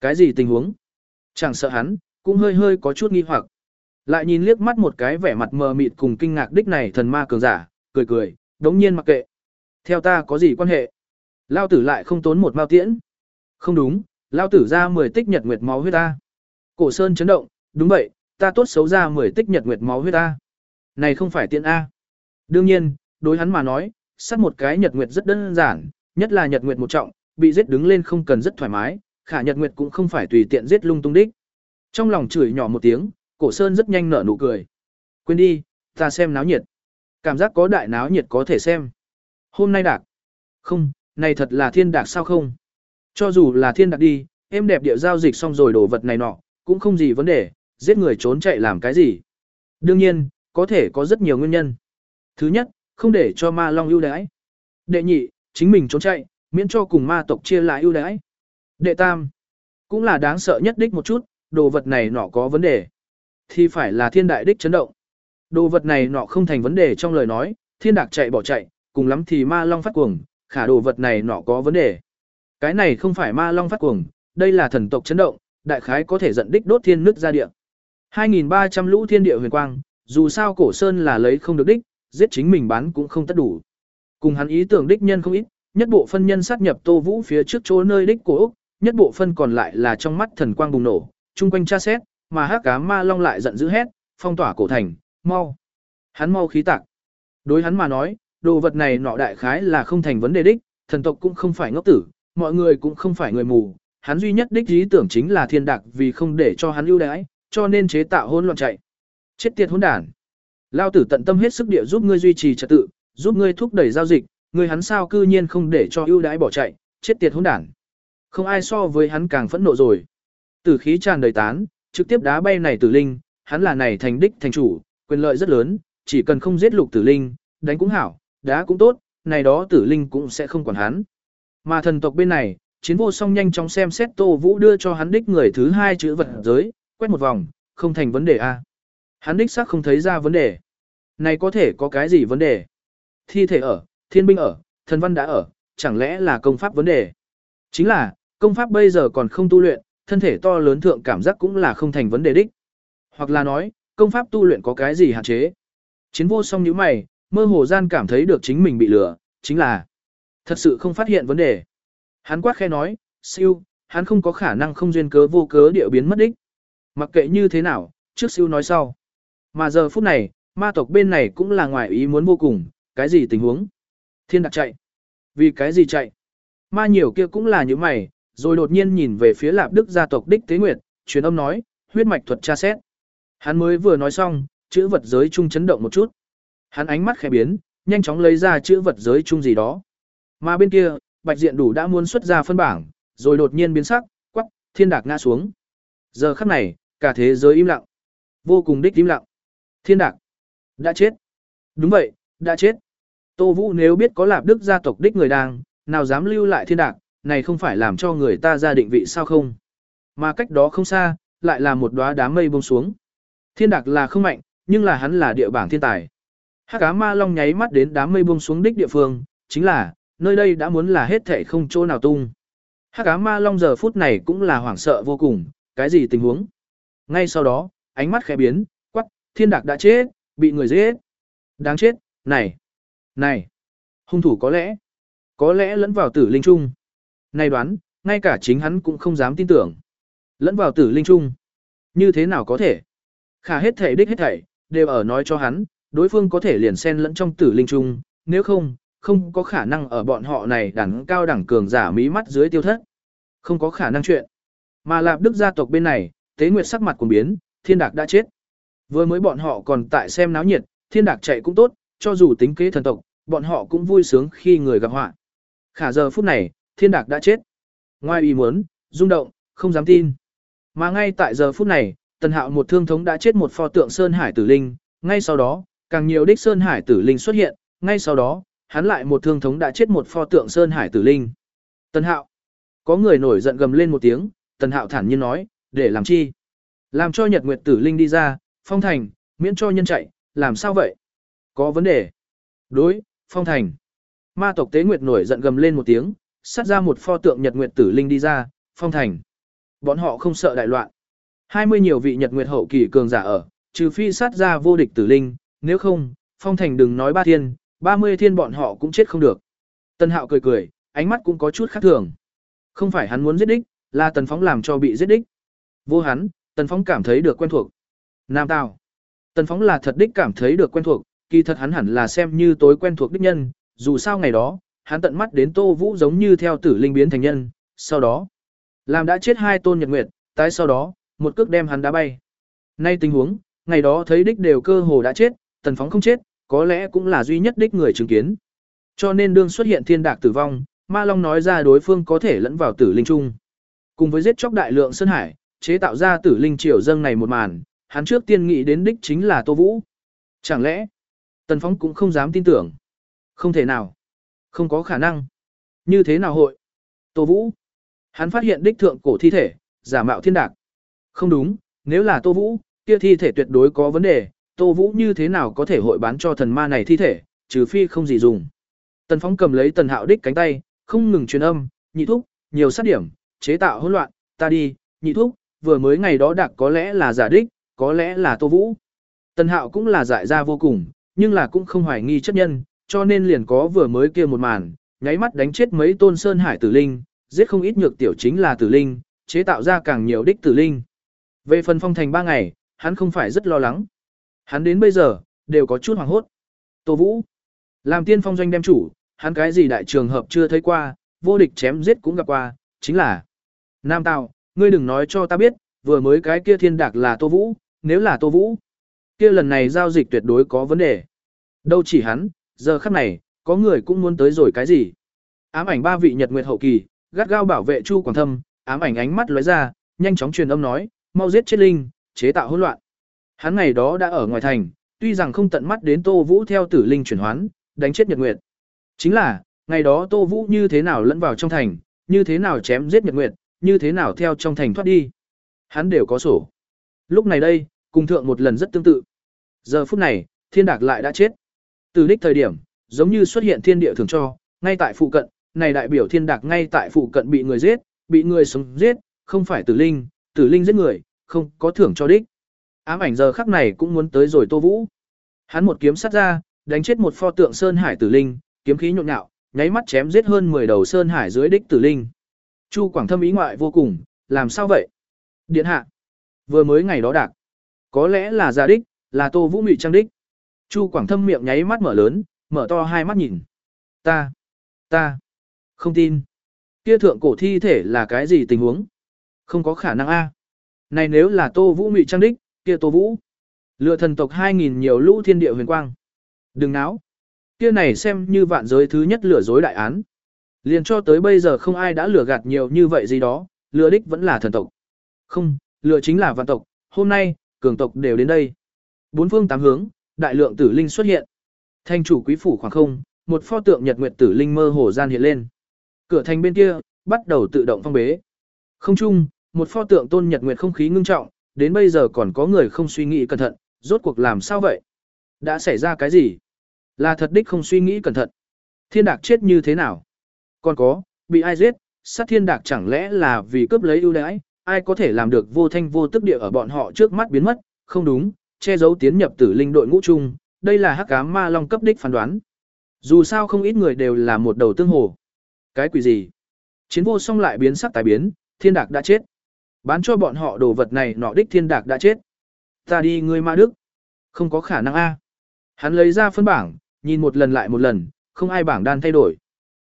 cái gì tình huống? Chẳng sợ hắn, cũng hơi hơi có chút nghi hoặc. Lại nhìn liếc mắt một cái vẻ mặt mờ mịt cùng kinh ngạc đích này thần ma cường giả, cười cười, đống nhiên mặc kệ. Theo ta có gì quan hệ? Lao tử lại không tốn một mao tiễn. Không đúng, Lao tử ra 10 tích nhật nguyệt máu huyết ta. Cổ sơn chấn động, đúng vậy, ta tốt xấu ra 10 tích nhật nguyệt máu huyết ta. Này không phải tiện A. Đương nhiên, đối hắn mà nói, sát một cái nhật nguyệt rất đơn giản, nhất là nhật nguyệt một trọng, bị giết đứng lên không cần rất thoải mái, khả nhật nguyệt cũng không phải tùy tiện giết lung tung đích. Trong lòng chửi nhỏ một tiếng, cổ sơn rất nhanh nở nụ cười. Quên đi, ta xem náo nhiệt. Cảm giác có đại náo nhiệt có thể xem. Hôm nay đạc. Không, này thật là thiên đạc sao không? Cho dù là thiên đạc đi, em đẹp địa giao dịch xong rồi đồ vật này nọ, cũng không gì vấn đề, giết người trốn chạy làm cái gì. Đương nhiên, có thể có rất nhiều nguyên nhân. Thứ nhất, không để cho ma long ưu đãi. Đệ nhị, chính mình trốn chạy, miễn cho cùng ma tộc chia lại ưu đãi. Đệ tam, cũng là đáng sợ nhất đích một chút, đồ vật này nọ có vấn đề. Thì phải là thiên đại đích chấn động. Đồ vật này nọ không thành vấn đề trong lời nói, thiên đạc chạy bỏ chạy, cùng lắm thì ma long phát cuồng, khả đồ vật này nọ có vấn đề. Cái này không phải ma long phát cuồng, đây là thần tộc chấn động, đại khái có thể dẫn đích đốt thiên nước ra địa. 2.300 lũ thiên địa huyền quang, dù sao cổ sơn là lấy không được đích, giết chính mình bán cũng không tất đủ. Cùng hắn ý tưởng đích nhân không ít, nhất bộ phân nhân sát nhập tô vũ phía trước chỗ nơi đích cổ Úc, nhất bộ phân còn lại là trong mắt thần quang bùng nổ, chung quanh tra xét, mà hắc cá ma long lại giận dữ hét, phong tỏa cổ thành, mau. Hắn mau khí tạc. Đối hắn mà nói, đồ vật này nọ đại khái là không thành vấn đề đích, thần tộc cũng không phải ngốc tử, mọi người cũng không phải người mù, hắn duy nhất đích ý tưởng chính là thiên đạc vì không để cho hắn ưu đãi, cho nên chế tạo hỗn loạn chạy. Chết tiệt hỗn đản. Lao tử tận tâm hết sức địa giúp ngươi duy trì trật tự, giúp ngươi thúc đẩy giao dịch, ngươi hắn sao cư nhiên không để cho ưu đãi bỏ chạy, chết tiệt hỗn đản. Không ai so với hắn càng phẫn nộ rồi. Tử khí tràn đầy tán, trực tiếp đá bay này tử linh, hắn là này thành đích thành chủ, quyền lợi rất lớn, chỉ cần không giết lục tử linh, đánh cũng hảo, đá cũng tốt, này đó tử linh cũng sẽ không quản hắn. Mà thần tộc bên này, chiến vô song nhanh chóng xem xét Tô Vũ đưa cho hắn đích người thứ hai chữ vật giới, quét một vòng, không thành vấn đề a. Hắn đích xác không thấy ra vấn đề. Này có thể có cái gì vấn đề? Thi thể ở, thiên binh ở, thần văn đã ở, chẳng lẽ là công pháp vấn đề? Chính là, công pháp bây giờ còn không tu luyện, thân thể to lớn thượng cảm giác cũng là không thành vấn đề đích. Hoặc là nói, công pháp tu luyện có cái gì hạn chế. Chiến vô song nhíu mày, mơ hồ gian cảm thấy được chính mình bị lừa, chính là thật sự không phát hiện vấn đề. Hắn quát khe nói, siêu, hắn không có khả năng không duyên cớ vô cớ địa biến mất đích. Mặc kệ như thế nào, trước siêu nói sau. Mà giờ phút này, ma tộc bên này cũng là ngoài ý muốn vô cùng, cái gì tình huống? Thiên đặc chạy. Vì cái gì chạy? Ma nhiều kia cũng là như mày, rồi đột nhiên nhìn về phía lạp đức gia tộc đích tế nguyệt, truyền âm nói, huyết mạch thuật tra xét. Hắn mới vừa nói xong, chữ vật giới chung chấn động một chút. Hắn ánh mắt khẽ biến, nhanh chóng lấy ra chữ vật giới chung gì đó. Mà bên kia, bạch diện đủ đã muốn xuất ra phân bảng, rồi đột nhiên biến sắc, quắc, thiên đạc ngã xuống. Giờ khắc này, cả thế giới im lặng. Vô cùng đích im lặng. Thiên đạc. Đã chết. Đúng vậy, đã chết. Tô Vũ nếu biết có lạp đức gia tộc đích người đang, nào dám lưu lại thiên đạc, này không phải làm cho người ta ra định vị sao không. Mà cách đó không xa, lại là một đóa đám mây buông xuống. Thiên đạc là không mạnh, nhưng là hắn là địa bảng thiên tài. Hắc cá ma long nháy mắt đến đám mây buông xuống đích địa phương, chính là, nơi đây đã muốn là hết thệ không chỗ nào tung. Hắc cá ma long giờ phút này cũng là hoảng sợ vô cùng, cái gì tình huống. Ngay sau đó, ánh mắt khẽ biến, quắc, thiên đạc đã chết, bị người giết. Đáng chết, này, này, hung thủ có lẽ, có lẽ lẫn vào tử linh trung. Này đoán, ngay cả chính hắn cũng không dám tin tưởng. Lẫn vào tử linh trung. Như thế nào có thể? Khả hết thể đích hết thảy, đều ở nói cho hắn, đối phương có thể liền xen lẫn trong tử linh trung, nếu không, không có khả năng ở bọn họ này đẳng cao đẳng cường giả mí mắt dưới tiêu thất. Không có khả năng chuyện. Mà Lạp Đức gia tộc bên này, Tế Nguyệt sắc mặt cuồng biến, Thiên Đạc đã chết. Vừa mới bọn họ còn tại xem náo nhiệt, Thiên Đạc chạy cũng tốt, cho dù tính kế thần tộc, bọn họ cũng vui sướng khi người gặp họa. Khả giờ phút này, Thiên Đạc đã chết. Ngoài ý muốn, rung động, không dám tin. Mà ngay tại giờ phút này, Tần Hạo một thương thống đã chết một pho tượng Sơn Hải Tử Linh, ngay sau đó, càng nhiều đích Sơn Hải Tử Linh xuất hiện, ngay sau đó, hắn lại một thương thống đã chết một pho tượng Sơn Hải Tử Linh. Tần Hạo. Có người nổi giận gầm lên một tiếng, Tần Hạo thản nhiên nói, để làm chi? Làm cho Nhật Nguyệt Tử Linh đi ra, phong thành, miễn cho nhân chạy, làm sao vậy? Có vấn đề. Đối, phong thành. Ma tộc Tế Nguyệt nổi giận gầm lên một tiếng, sát ra một pho tượng Nhật Nguyệt Tử Linh đi ra, phong thành. Bọn họ không sợ đại loạn. 20 nhiều vị Nhật Nguyệt hậu kỳ cường giả ở, trừ phi sát ra vô địch tử linh, nếu không, phong thành đừng nói ba thiên, 30 thiên bọn họ cũng chết không được. Tần Hạo cười cười, ánh mắt cũng có chút khác thường. Không phải hắn muốn giết đích, là Tần Phóng làm cho bị giết đích. Vô hắn, Tần Phóng cảm thấy được quen thuộc. Nam Tào. Tần Phóng là thật đích cảm thấy được quen thuộc, kỳ thật hắn hẳn là xem như tối quen thuộc đích nhân, dù sao ngày đó, hắn tận mắt đến Tô Vũ giống như theo tử linh biến thành nhân, sau đó, làm đã chết hai tôn nhật nguyệt, tái sau đó, một cước đem hắn đá bay. Nay tình huống, ngày đó thấy đích đều cơ hồ đã chết, tần phóng không chết, có lẽ cũng là duy nhất đích người chứng kiến. Cho nên đương xuất hiện thiên đạc tử vong, Ma Long nói ra đối phương có thể lẫn vào tử linh trung. Cùng với giết chóc đại lượng sơn hải, chế tạo ra tử linh triều dâng này một màn, hắn trước tiên nghĩ đến đích chính là Tô Vũ. Chẳng lẽ, Tần Phóng cũng không dám tin tưởng. Không thể nào. Không có khả năng. Như thế nào hội? Tô Vũ. Hắn phát hiện đích thượng cổ thi thể, giả mạo thiên đạc. Không đúng, nếu là Tô Vũ, kia thi thể tuyệt đối có vấn đề, Tô Vũ như thế nào có thể hội bán cho thần ma này thi thể, trừ phi không gì dùng. Tần Phong cầm lấy Tần Hạo đích cánh tay, không ngừng truyền âm, nhị thúc, nhiều sát điểm, chế tạo hỗn loạn, ta đi, nhị thúc, vừa mới ngày đó đặc có lẽ là giả đích, có lẽ là Tô Vũ. Tần Hạo cũng là giải ra vô cùng, nhưng là cũng không hoài nghi chất nhân, cho nên liền có vừa mới kia một màn, nháy mắt đánh chết mấy tôn sơn hải tử linh, giết không ít nhược tiểu chính là tử linh, chế tạo ra càng nhiều đích tử linh. Về phần phong thành ba ngày, hắn không phải rất lo lắng. Hắn đến bây giờ, đều có chút hoảng hốt. Tô Vũ, làm tiên phong doanh đem chủ, hắn cái gì đại trường hợp chưa thấy qua, vô địch chém giết cũng gặp qua, chính là Nam Tào, ngươi đừng nói cho ta biết, vừa mới cái kia thiên đạc là Tô Vũ, nếu là Tô Vũ, kia lần này giao dịch tuyệt đối có vấn đề. Đâu chỉ hắn, giờ khắc này, có người cũng muốn tới rồi cái gì. Ám ảnh ba vị nhật nguyệt hậu kỳ, gắt gao bảo vệ Chu Quảng Thâm, ám ảnh ánh mắt lóe ra, nhanh chóng truyền âm nói, mau giết chết linh, chế tạo hỗn loạn. Hắn ngày đó đã ở ngoài thành, tuy rằng không tận mắt đến Tô Vũ theo tử linh chuyển hoán, đánh chết Nhật Nguyệt. Chính là, ngày đó Tô Vũ như thế nào lẫn vào trong thành, như thế nào chém giết Nhật Nguyệt, như thế nào theo trong thành thoát đi. Hắn đều có sổ. Lúc này đây, cùng thượng một lần rất tương tự. Giờ phút này, thiên đạc lại đã chết. Từ đích thời điểm, giống như xuất hiện thiên địa thường cho, ngay tại phụ cận, này đại biểu thiên đạc ngay tại phụ cận bị người giết, bị người sống giết, không phải tử linh, tử linh giết người, không có thưởng cho đích. Ám ảnh giờ khắc này cũng muốn tới rồi Tô Vũ. Hắn một kiếm sát ra, đánh chết một pho tượng sơn hải tử linh, kiếm khí nhộn nhạo, nháy mắt chém giết hơn 10 đầu sơn hải dưới đích tử linh. Chu Quảng Thâm ý ngoại vô cùng, làm sao vậy? Điện hạ, vừa mới ngày đó đạc. Có lẽ là giả đích, là Tô Vũ mị trang đích. Chu Quảng Thâm miệng nháy mắt mở lớn, mở to hai mắt nhìn. Ta, ta, không tin. Kia thượng cổ thi thể là cái gì tình huống? Không có khả năng a. Này nếu là Tô Vũ mị trang đích, kia Tô Vũ. Lựa thần tộc 2000 nhiều lũ thiên địa huyền quang. Đừng náo. Kia này xem như vạn giới thứ nhất lừa dối đại án. Liền cho tới bây giờ không ai đã lừa gạt nhiều như vậy gì đó, lừa đích vẫn là thần tộc. Không, lừa chính là vạn tộc, hôm nay, cường tộc đều đến đây. Bốn phương tám hướng, đại lượng tử linh xuất hiện. Thanh chủ quý phủ khoảng không, một pho tượng nhật nguyệt tử linh mơ hồ gian hiện lên. Cửa thành bên kia, bắt đầu tự động phong bế. Không chung, một pho tượng tôn nhật nguyệt không khí ngưng trọng, đến bây giờ còn có người không suy nghĩ cẩn thận, rốt cuộc làm sao vậy? Đã xảy ra cái gì? Là thật đích không suy nghĩ cẩn thận. Thiên đạc chết như thế nào? Còn có, bị ai giết, sát thiên đạc chẳng lẽ là vì cướp lấy ưu đãi, ai có thể làm được vô thanh vô tức địa ở bọn họ trước mắt biến mất, không đúng, che giấu tiến nhập tử linh đội ngũ chung, đây là hắc ám ma long cấp đích phán đoán. Dù sao không ít người đều là một đầu tương hồ. Cái quỷ gì? Chiến vô song lại biến sắc tái biến, thiên đạc đã chết. Bán cho bọn họ đồ vật này nọ đích thiên đạc đã chết. Ta đi ngươi ma đức. Không có khả năng a. Hắn lấy ra phân bảng, nhìn một lần lại một lần, không ai bảng đan thay đổi.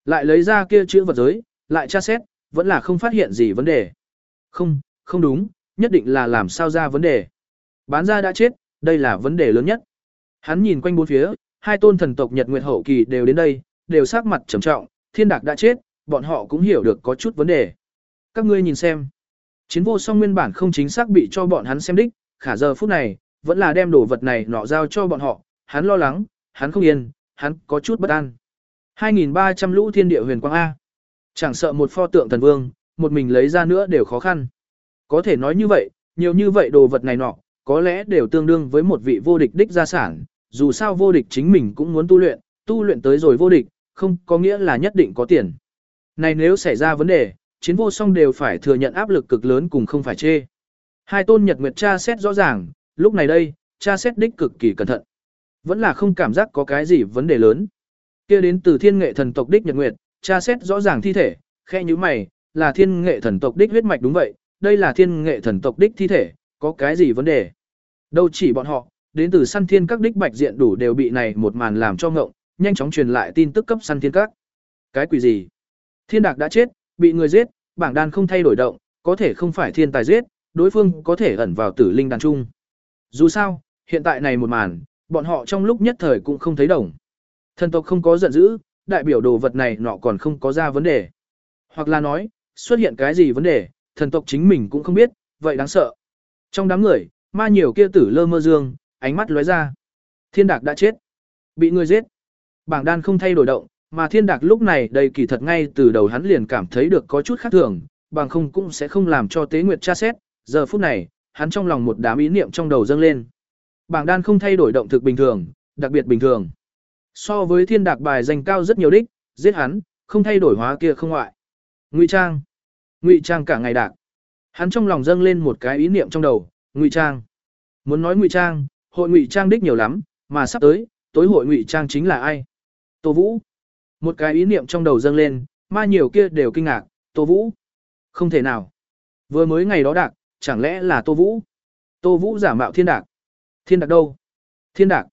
Lại lấy ra kia chữ vật giới, lại tra xét, vẫn là không phát hiện gì vấn đề. Không, không đúng, nhất định là làm sao ra vấn đề. Bán ra đã chết, đây là vấn đề lớn nhất. Hắn nhìn quanh bốn phía, hai tôn thần tộc Nhật Nguyệt Hậu Kỳ đều đến đây, đều sắc mặt trầm trọng, thiên đạc đã chết, bọn họ cũng hiểu được có chút vấn đề. Các ngươi nhìn xem. Chiến vô song nguyên bản không chính xác bị cho bọn hắn xem đích, khả giờ phút này, vẫn là đem đồ vật này nọ giao cho bọn họ, hắn lo lắng, hắn không yên, hắn có chút bất an. 2.300 lũ thiên địa huyền quang A. Chẳng sợ một pho tượng thần vương, một mình lấy ra nữa đều khó khăn. Có thể nói như vậy, nhiều như vậy đồ vật này nọ, có lẽ đều tương đương với một vị vô địch đích gia sản, dù sao vô địch chính mình cũng muốn tu luyện, tu luyện tới rồi vô địch, không có nghĩa là nhất định có tiền. Này nếu xảy ra vấn đề, chiến vô song đều phải thừa nhận áp lực cực lớn cùng không phải chê. Hai tôn nhật nguyệt cha xét rõ ràng, lúc này đây, cha xét đích cực kỳ cẩn thận. Vẫn là không cảm giác có cái gì vấn đề lớn. kia đến từ thiên nghệ thần tộc đích nhật nguyệt, cha xét rõ ràng thi thể, khe như mày, là thiên nghệ thần tộc đích huyết mạch đúng vậy, đây là thiên nghệ thần tộc đích thi thể, có cái gì vấn đề. Đâu chỉ bọn họ, đến từ săn thiên các đích bạch diện đủ đều bị này một màn làm cho ngộng, nhanh chóng truyền lại tin tức cấp săn thiên các. Cái quỷ gì? Thiên đạc đã chết, bị người giết, bảng đan không thay đổi động, có thể không phải thiên tài giết, đối phương có thể ẩn vào tử linh đàn trung. Dù sao, hiện tại này một màn, bọn họ trong lúc nhất thời cũng không thấy đồng. Thần tộc không có giận dữ, đại biểu đồ vật này nọ còn không có ra vấn đề. Hoặc là nói, xuất hiện cái gì vấn đề, thần tộc chính mình cũng không biết, vậy đáng sợ. Trong đám người, ma nhiều kia tử lơ mơ dương, ánh mắt lóe ra. Thiên đạc đã chết. Bị người giết. Bảng đan không thay đổi động, mà thiên đạc lúc này đầy kỳ thật ngay từ đầu hắn liền cảm thấy được có chút khác thường, bằng không cũng sẽ không làm cho tế nguyệt tra xét. Giờ phút này, hắn trong lòng một đám ý niệm trong đầu dâng lên. Bảng đan không thay đổi động thực bình thường, đặc biệt bình thường. So với thiên đạc bài dành cao rất nhiều đích, giết hắn, không thay đổi hóa kia không ngoại. Ngụy Trang. Ngụy Trang cả ngày đạc. Hắn trong lòng dâng lên một cái ý niệm trong đầu, Ngụy Trang. Muốn nói Ngụy Trang, hội Ngụy Trang đích nhiều lắm, mà sắp tới, tối hội Ngụy Trang chính là ai? Tô Vũ. Một cái ý niệm trong đầu dâng lên, ma nhiều kia đều kinh ngạc, Tô Vũ. Không thể nào. Vừa mới ngày đó đạc, chẳng lẽ là Tô Vũ? Tô Vũ giả mạo thiên đạc. Thiên đạc đâu? Thiên đạc.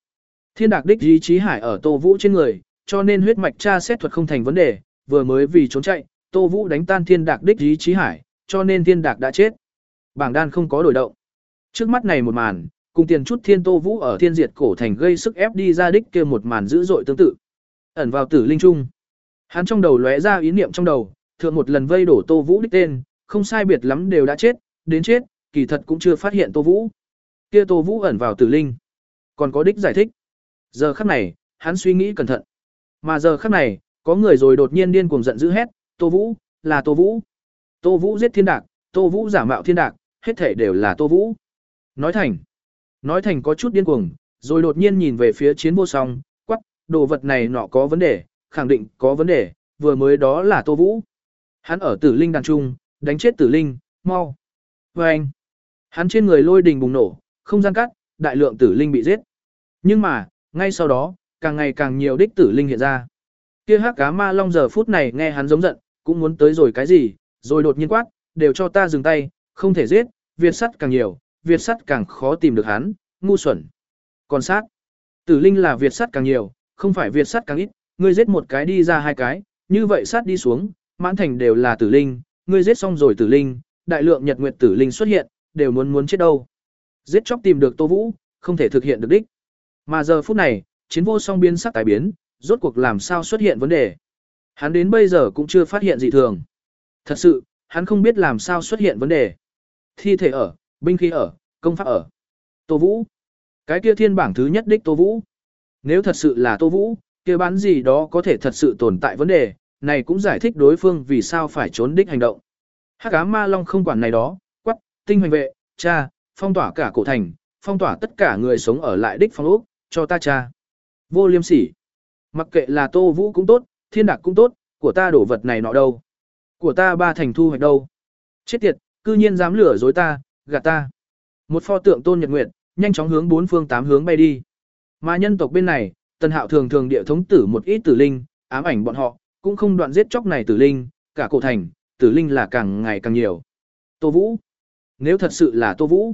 Thiên đạc đích ý chí hải ở Tô Vũ trên người, cho nên huyết mạch tra xét thuật không thành vấn đề, vừa mới vì trốn chạy, Tô Vũ đánh tan thiên đạc đích ý chí hải, cho nên thiên đạc đã chết. Bảng đan không có đổi động. Trước mắt này một màn, cùng tiền chút thiên Tô Vũ ở thiên diệt cổ thành gây sức ép đi ra đích kia một màn dữ dội tương tự. Ẩn vào tử linh trung. Hắn trong đầu lóe ra ý niệm trong đầu, thượng một lần vây đổ Tô Vũ đích tên, không sai biệt lắm đều đã chết, đến chết, kỳ thật cũng chưa phát hiện Tô Vũ. Kia Tô Vũ ẩn vào tử linh. Còn có đích giải thích. Giờ khắc này, hắn suy nghĩ cẩn thận. Mà giờ khắc này, có người rồi đột nhiên điên cuồng giận dữ hét, Tô Vũ, là Tô Vũ. Tô Vũ giết thiên đạc, Tô Vũ giả mạo thiên đạc, hết thể đều là Tô Vũ. Nói thành, nói thành có chút điên cuồng, rồi đột nhiên nhìn về phía chiến vô song, đồ vật này nọ có vấn đề, khẳng định có vấn đề, vừa mới đó là Tô Vũ. Hắn ở tử linh đàn trung, Đánh chết tử linh, mau. Và anh. Hắn trên người lôi đình bùng nổ, không gian cắt, đại lượng tử linh bị giết. Nhưng mà, ngay sau đó, càng ngày càng nhiều đích tử linh hiện ra. Kia hắc cá ma long giờ phút này nghe hắn giống giận, cũng muốn tới rồi cái gì, rồi đột nhiên quát, đều cho ta dừng tay, không thể giết, Việt sắt càng nhiều, Việt sắt càng khó tìm được hắn, ngu xuẩn. Còn sát, tử linh là Việt sắt càng nhiều, không phải Việt sát càng ít, ngươi giết một cái đi ra hai cái, như vậy sát đi xuống, mãn thành đều là tử linh, ngươi giết xong rồi tử linh, đại lượng nhật nguyệt tử linh xuất hiện, đều muốn muốn chết đâu. Giết chóc tìm được Tô Vũ, không thể thực hiện được đích. Mà giờ phút này, chiến vô song biến sắc tái biến, rốt cuộc làm sao xuất hiện vấn đề. Hắn đến bây giờ cũng chưa phát hiện gì thường. Thật sự, hắn không biết làm sao xuất hiện vấn đề. Thi thể ở, binh khí ở, công pháp ở. Tô Vũ. Cái kia thiên bảng thứ nhất đích Tô Vũ. Nếu thật sự là Tô Vũ, kia bán gì đó có thể thật sự tồn tại vấn đề, này cũng giải thích đối phương vì sao phải trốn đích hành động. Hắc ám ma long không quản này đó, quắc, tinh hoành vệ, cha, phong tỏa cả cổ thành, phong tỏa tất cả người sống ở lại đích phong ốc, cho ta cha. Vô liêm sỉ. Mặc kệ là Tô Vũ cũng tốt, thiên đạc cũng tốt, của ta đổ vật này nọ đâu. Của ta ba thành thu hoạch đâu. Chết tiệt, cư nhiên dám lửa dối ta, gạt ta. Một pho tượng tôn nhật nguyệt, nhanh chóng hướng bốn phương tám hướng bay đi. Mà nhân tộc bên này, tần hạo thường thường địa thống tử một ít tử linh, ám ảnh bọn họ, cũng không đoạn giết chóc này tử linh, cả cổ thành, tử linh là càng ngày càng nhiều. Tô Vũ. Nếu thật sự là Tô Vũ,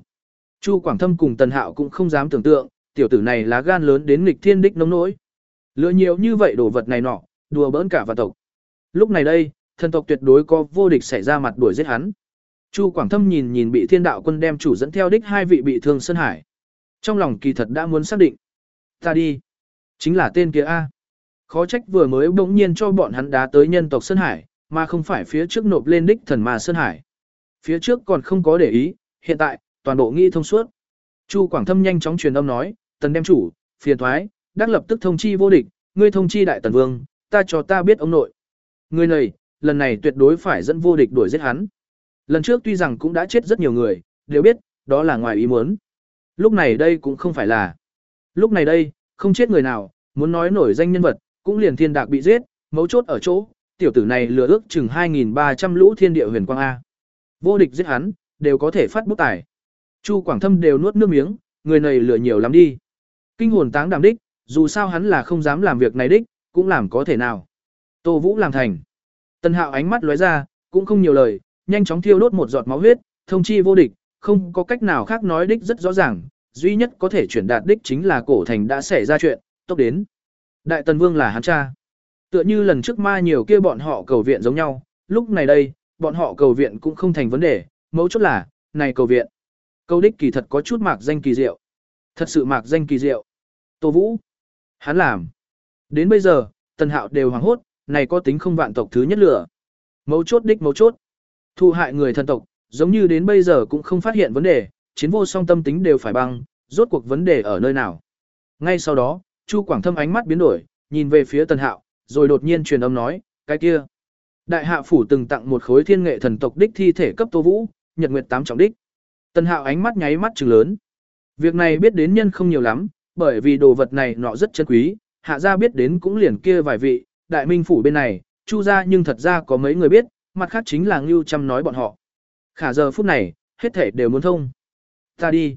Chu Quảng Thâm cùng Tần Hạo cũng không dám tưởng tượng, tiểu tử này lá gan lớn đến nghịch thiên đích nông nỗi. Lựa nhiều như vậy đồ vật này nọ, đùa bỡn cả vạn tộc. Lúc này đây, thần tộc tuyệt đối có vô địch xảy ra mặt đuổi giết hắn. Chu Quảng Thâm nhìn nhìn bị thiên đạo quân đem chủ dẫn theo đích hai vị bị thương Sơn Hải. Trong lòng kỳ thật đã muốn xác định. Ta đi. Chính là tên kia A. Khó trách vừa mới bỗng nhiên cho bọn hắn đá tới nhân tộc Sơn Hải, mà không phải phía trước nộp lên đích thần ma Sơn Hải. Phía trước còn không có để ý, hiện tại, toàn bộ nghi thông suốt. Chu Quảng Thâm nhanh chóng truyền âm nói, tần đem chủ, phiền thoái, đắc lập tức thông chi vô địch, ngươi thông chi đại tần vương, ta cho ta biết ông nội. Người này, lần này tuyệt đối phải dẫn vô địch đuổi giết hắn. Lần trước tuy rằng cũng đã chết rất nhiều người, đều biết, đó là ngoài ý muốn. Lúc này đây cũng không phải là. Lúc này đây, không chết người nào, muốn nói nổi danh nhân vật, cũng liền thiên đạc bị giết, mấu chốt ở chỗ, tiểu tử này lừa ước chừng 2.300 lũ thiên địa huyền quang A. Vô địch giết hắn, đều có thể phát bút tài. Chu Quảng Thâm đều nuốt nước miếng, người này lừa nhiều lắm đi. Kinh hồn táng đảm đích, dù sao hắn là không dám làm việc này đích, cũng làm có thể nào. Tô Vũ làm thành. Tân hạo ánh mắt lóe ra, cũng không nhiều lời, nhanh chóng thiêu đốt một giọt máu huyết, thông chi vô địch, không có cách nào khác nói đích rất rõ ràng, duy nhất có thể chuyển đạt đích chính là cổ thành đã xảy ra chuyện, tốc đến. Đại Tần Vương là hắn cha. Tựa như lần trước ma nhiều kia bọn họ cầu viện giống nhau, lúc này đây, bọn họ cầu viện cũng không thành vấn đề, mấu chốt là, này cầu viện. Câu đích kỳ thật có chút mạc danh kỳ diệu. Thật sự mạc danh kỳ diệu. Tô Vũ. Hắn làm. Đến bây giờ, Tần Hạo đều hoàng hốt, này có tính không vạn tộc thứ nhất lửa. Mấu chốt đích mấu chốt. Thu hại người thần tộc, giống như đến bây giờ cũng không phát hiện vấn đề, chiến vô song tâm tính đều phải băng, rốt cuộc vấn đề ở nơi nào. Ngay sau đó, Chu Quảng Thâm ánh mắt biến đổi, nhìn về phía Tần Hạo, rồi đột nhiên truyền âm nói, cái kia. Đại hạ phủ từng tặng một khối thiên nghệ thần tộc đích thi thể cấp Tô Vũ, Nhật Nguyệt tám trọng đích. Tần Hạo ánh mắt nháy mắt trừng lớn. Việc này biết đến nhân không nhiều lắm, bởi vì đồ vật này nọ rất chân quý, hạ gia biết đến cũng liền kia vài vị, đại minh phủ bên này, chu gia nhưng thật ra có mấy người biết, mặt khác chính là Ngưu Trăm nói bọn họ. Khả giờ phút này, hết thể đều muốn thông. Ta đi.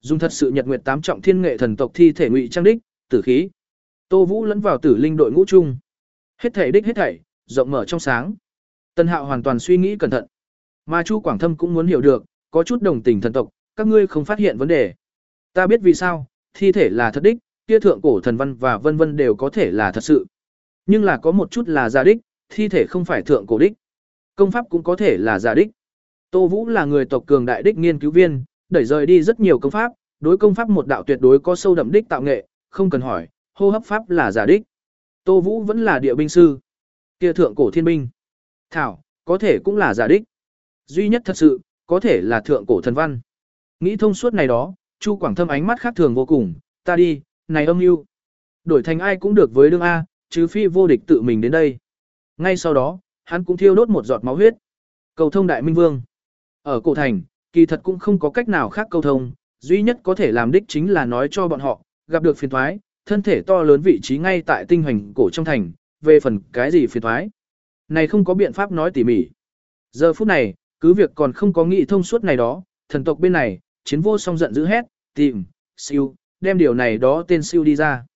Dùng thật sự nhật nguyệt tám trọng thiên nghệ thần tộc thi thể ngụy trang đích, tử khí. Tô Vũ lẫn vào tử linh đội ngũ chung. Hết thể đích hết thảy, rộng mở trong sáng. Tân Hạo hoàn toàn suy nghĩ cẩn thận. Mà Chu Quảng Thâm cũng muốn hiểu được, có chút đồng tình thần tộc, các ngươi không phát hiện vấn đề. Ta biết vì sao, thi thể là thật đích, kia thượng cổ thần văn và vân vân đều có thể là thật sự. Nhưng là có một chút là giả đích, thi thể không phải thượng cổ đích. Công pháp cũng có thể là giả đích. Tô Vũ là người tộc cường đại đích nghiên cứu viên, đẩy rời đi rất nhiều công pháp, đối công pháp một đạo tuyệt đối có sâu đậm đích tạo nghệ, không cần hỏi, hô hấp pháp là giả đích. Tô Vũ vẫn là địa binh sư. Kia thượng cổ thiên binh. Thảo, có thể cũng là giả đích. Duy nhất thật sự, có thể là thượng cổ thần văn. Nghĩ thông suốt này đó, Chu Quảng Thâm ánh mắt khác thường vô cùng, ta đi, này âm mưu Đổi thành ai cũng được với đương A, chứ phi vô địch tự mình đến đây. Ngay sau đó, hắn cũng thiêu đốt một giọt máu huyết. Cầu thông đại minh vương. Ở cổ thành, kỳ thật cũng không có cách nào khác cầu thông, duy nhất có thể làm đích chính là nói cho bọn họ, gặp được phiền thoái, thân thể to lớn vị trí ngay tại tinh hoành cổ trong thành, về phần cái gì phiền thoái. Này không có biện pháp nói tỉ mỉ. Giờ phút này, Cứ việc còn không có nghị thông suốt này đó, thần tộc bên này, chiến vô song giận dữ hét, tìm, siêu, đem điều này đó tên siêu đi ra.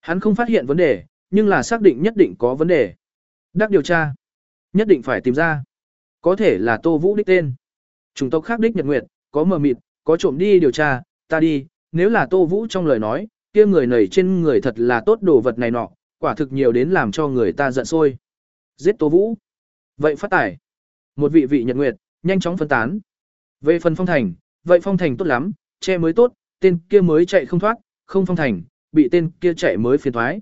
Hắn không phát hiện vấn đề, nhưng là xác định nhất định có vấn đề. Đắc điều tra, nhất định phải tìm ra. Có thể là Tô Vũ đích tên. Chủng tộc khác đích nhật nguyệt, có mờ mịt, có trộm đi điều tra, ta đi, nếu là Tô Vũ trong lời nói, kia người nảy trên người thật là tốt đồ vật này nọ, quả thực nhiều đến làm cho người ta giận sôi. Giết Tô Vũ. Vậy phát tải. Một vị vị nhật nguyệt, nhanh chóng phân tán. Về phần phong thành, vậy phong thành tốt lắm, che mới tốt, tên kia mới chạy không thoát, không phong thành, bị tên kia chạy mới phiền thoái.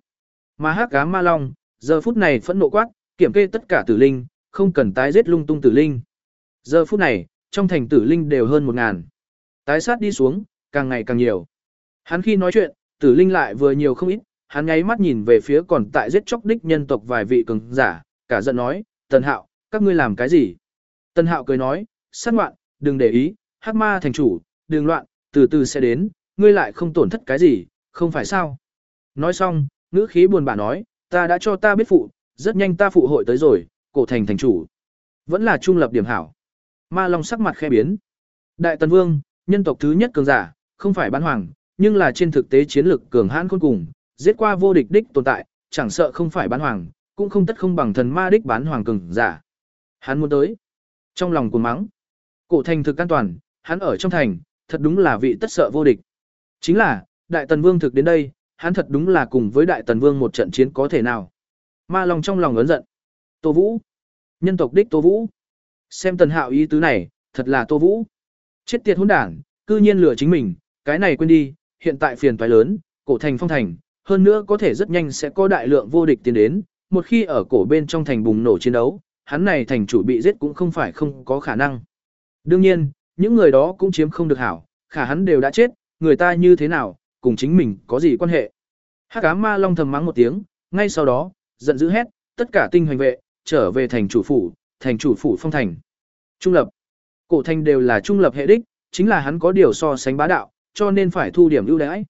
Mà hắc ám ma long, giờ phút này phẫn nộ quát, kiểm kê tất cả tử linh, không cần tái giết lung tung tử linh. Giờ phút này, trong thành tử linh đều hơn một ngàn. Tái sát đi xuống, càng ngày càng nhiều. Hắn khi nói chuyện, tử linh lại vừa nhiều không ít, hắn nháy mắt nhìn về phía còn tại giết chóc đích nhân tộc vài vị cường giả, cả giận nói, Tần Hạo, các ngươi làm cái gì? Tần Hạo cười nói, sát ngoạn, đừng để ý, hắc ma thành chủ, đừng loạn, từ từ sẽ đến, ngươi lại không tổn thất cái gì, không phải sao? Nói xong, ngữ khí buồn bã nói, ta đã cho ta biết phụ, rất nhanh ta phụ hội tới rồi, cổ thành thành chủ. Vẫn là trung lập điểm hảo. Ma Long sắc mặt khe biến. Đại Tần Vương, nhân tộc thứ nhất cường giả, không phải bán hoàng, nhưng là trên thực tế chiến lực cường hãn khôn cùng, giết qua vô địch đích tồn tại, chẳng sợ không phải bán hoàng, cũng không tất không bằng thần ma đích bán hoàng cường giả. Hắn muốn tới. Trong lòng cuồng mắng. Cổ thành thực an toàn, hắn ở trong thành, thật đúng là vị tất sợ vô địch. Chính là, Đại Tần Vương thực đến đây, hắn thật đúng là cùng với Đại Tần Vương một trận chiến có thể nào. Ma Long trong lòng ấn giận. Tô Vũ. Nhân tộc đích Tô Vũ. Xem Tần Hạo ý tứ này, thật là Tô Vũ. Chết tiệt hỗn đảng, cư nhiên lừa chính mình, cái này quên đi, hiện tại phiền toái lớn, cổ thành phong thành, hơn nữa có thể rất nhanh sẽ có đại lượng vô địch tiến đến, một khi ở cổ bên trong thành bùng nổ chiến đấu, hắn này thành chủ bị giết cũng không phải không có khả năng. Đương nhiên, những người đó cũng chiếm không được hảo, khả hắn đều đã chết, người ta như thế nào, cùng chính mình có gì quan hệ. Hắc ám ma long thầm mắng một tiếng, ngay sau đó, giận dữ hét, tất cả tinh hoành vệ, trở về thành chủ phủ, thành chủ phủ phong thành. Trung lập. Cổ thành đều là trung lập hệ đích, chính là hắn có điều so sánh bá đạo, cho nên phải thu điểm ưu đãi.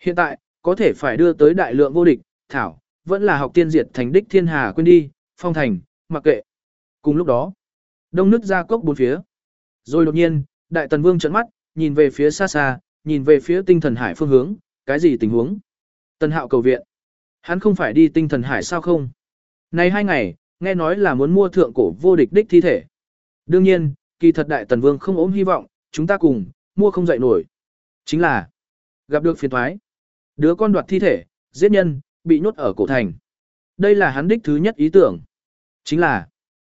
Hiện tại, có thể phải đưa tới đại lượng vô địch, thảo, vẫn là học tiên diệt thành đích thiên hà quên đi, phong thành, mặc kệ. Cùng lúc đó, đông nước ra cốc bốn phía. Rồi đột nhiên, đại tần vương trợn mắt, nhìn về phía xa xa, nhìn về phía tinh thần hải phương hướng, cái gì tình huống? Tần hạo cầu viện. Hắn không phải đi tinh thần hải sao không? Này hai ngày, nghe nói là muốn mua thượng cổ vô địch đích thi thể. Đương nhiên, kỳ thật đại tần vương không ốm hy vọng, chúng ta cùng, mua không dậy nổi. Chính là, gặp được phiền thoái. Đứa con đoạt thi thể, giết nhân, bị nhốt ở cổ thành. Đây là hắn đích thứ nhất ý tưởng. Chính là,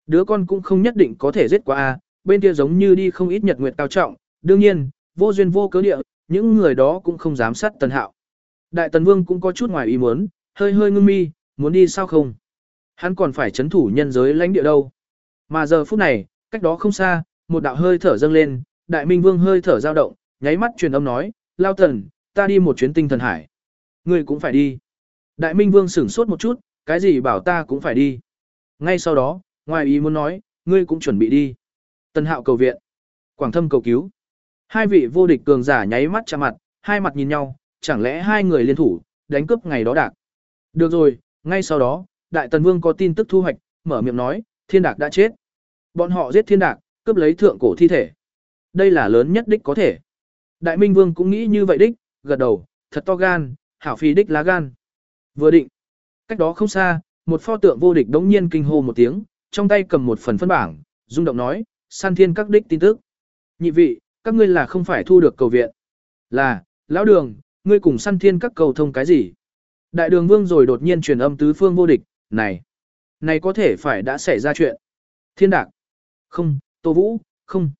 đứa con cũng không nhất định có thể giết qua A, bên kia giống như đi không ít nhật nguyệt cao trọng, đương nhiên, vô duyên vô cớ địa, những người đó cũng không dám sát tần hạo. Đại tần vương cũng có chút ngoài ý muốn, hơi hơi ngưng mi, muốn đi sao không? Hắn còn phải chấn thủ nhân giới lãnh địa đâu. Mà giờ phút này, cách đó không xa, một đạo hơi thở dâng lên, đại minh vương hơi thở dao động, nháy mắt truyền âm nói, lao thần ta đi một chuyến tinh thần hải. Ngươi cũng phải đi. Đại minh vương sửng sốt một chút, cái gì bảo ta cũng phải đi. Ngay sau đó, ngoài ý muốn nói, ngươi cũng chuẩn bị đi. Tần hạo cầu viện. Quảng thâm cầu cứu. Hai vị vô địch cường giả nháy mắt chạm mặt, hai mặt nhìn nhau, chẳng lẽ hai người liên thủ, đánh cướp ngày đó đạc. Được rồi, ngay sau đó, Đại Tần Vương có tin tức thu hoạch, mở miệng nói, thiên đạc đã chết. Bọn họ giết thiên đạc, cướp lấy thượng cổ thi thể. Đây là lớn nhất đích có thể. Đại Minh Vương cũng nghĩ như vậy đích, gật đầu, thật to gan, hảo phi đích lá gan. Vừa định. Cách đó không xa, một pho tượng vô địch đống nhiên kinh hô một tiếng, trong tay cầm một phần phân bảng, rung động nói, san thiên các đích tin tức. Nhị vị, các ngươi là không phải thu được cầu viện. Là, lão đường, ngươi cùng săn thiên các cầu thông cái gì? Đại đường vương rồi đột nhiên truyền âm tứ phương vô địch, này, này có thể phải đã xảy ra chuyện. Thiên đạc, không, tô vũ, không.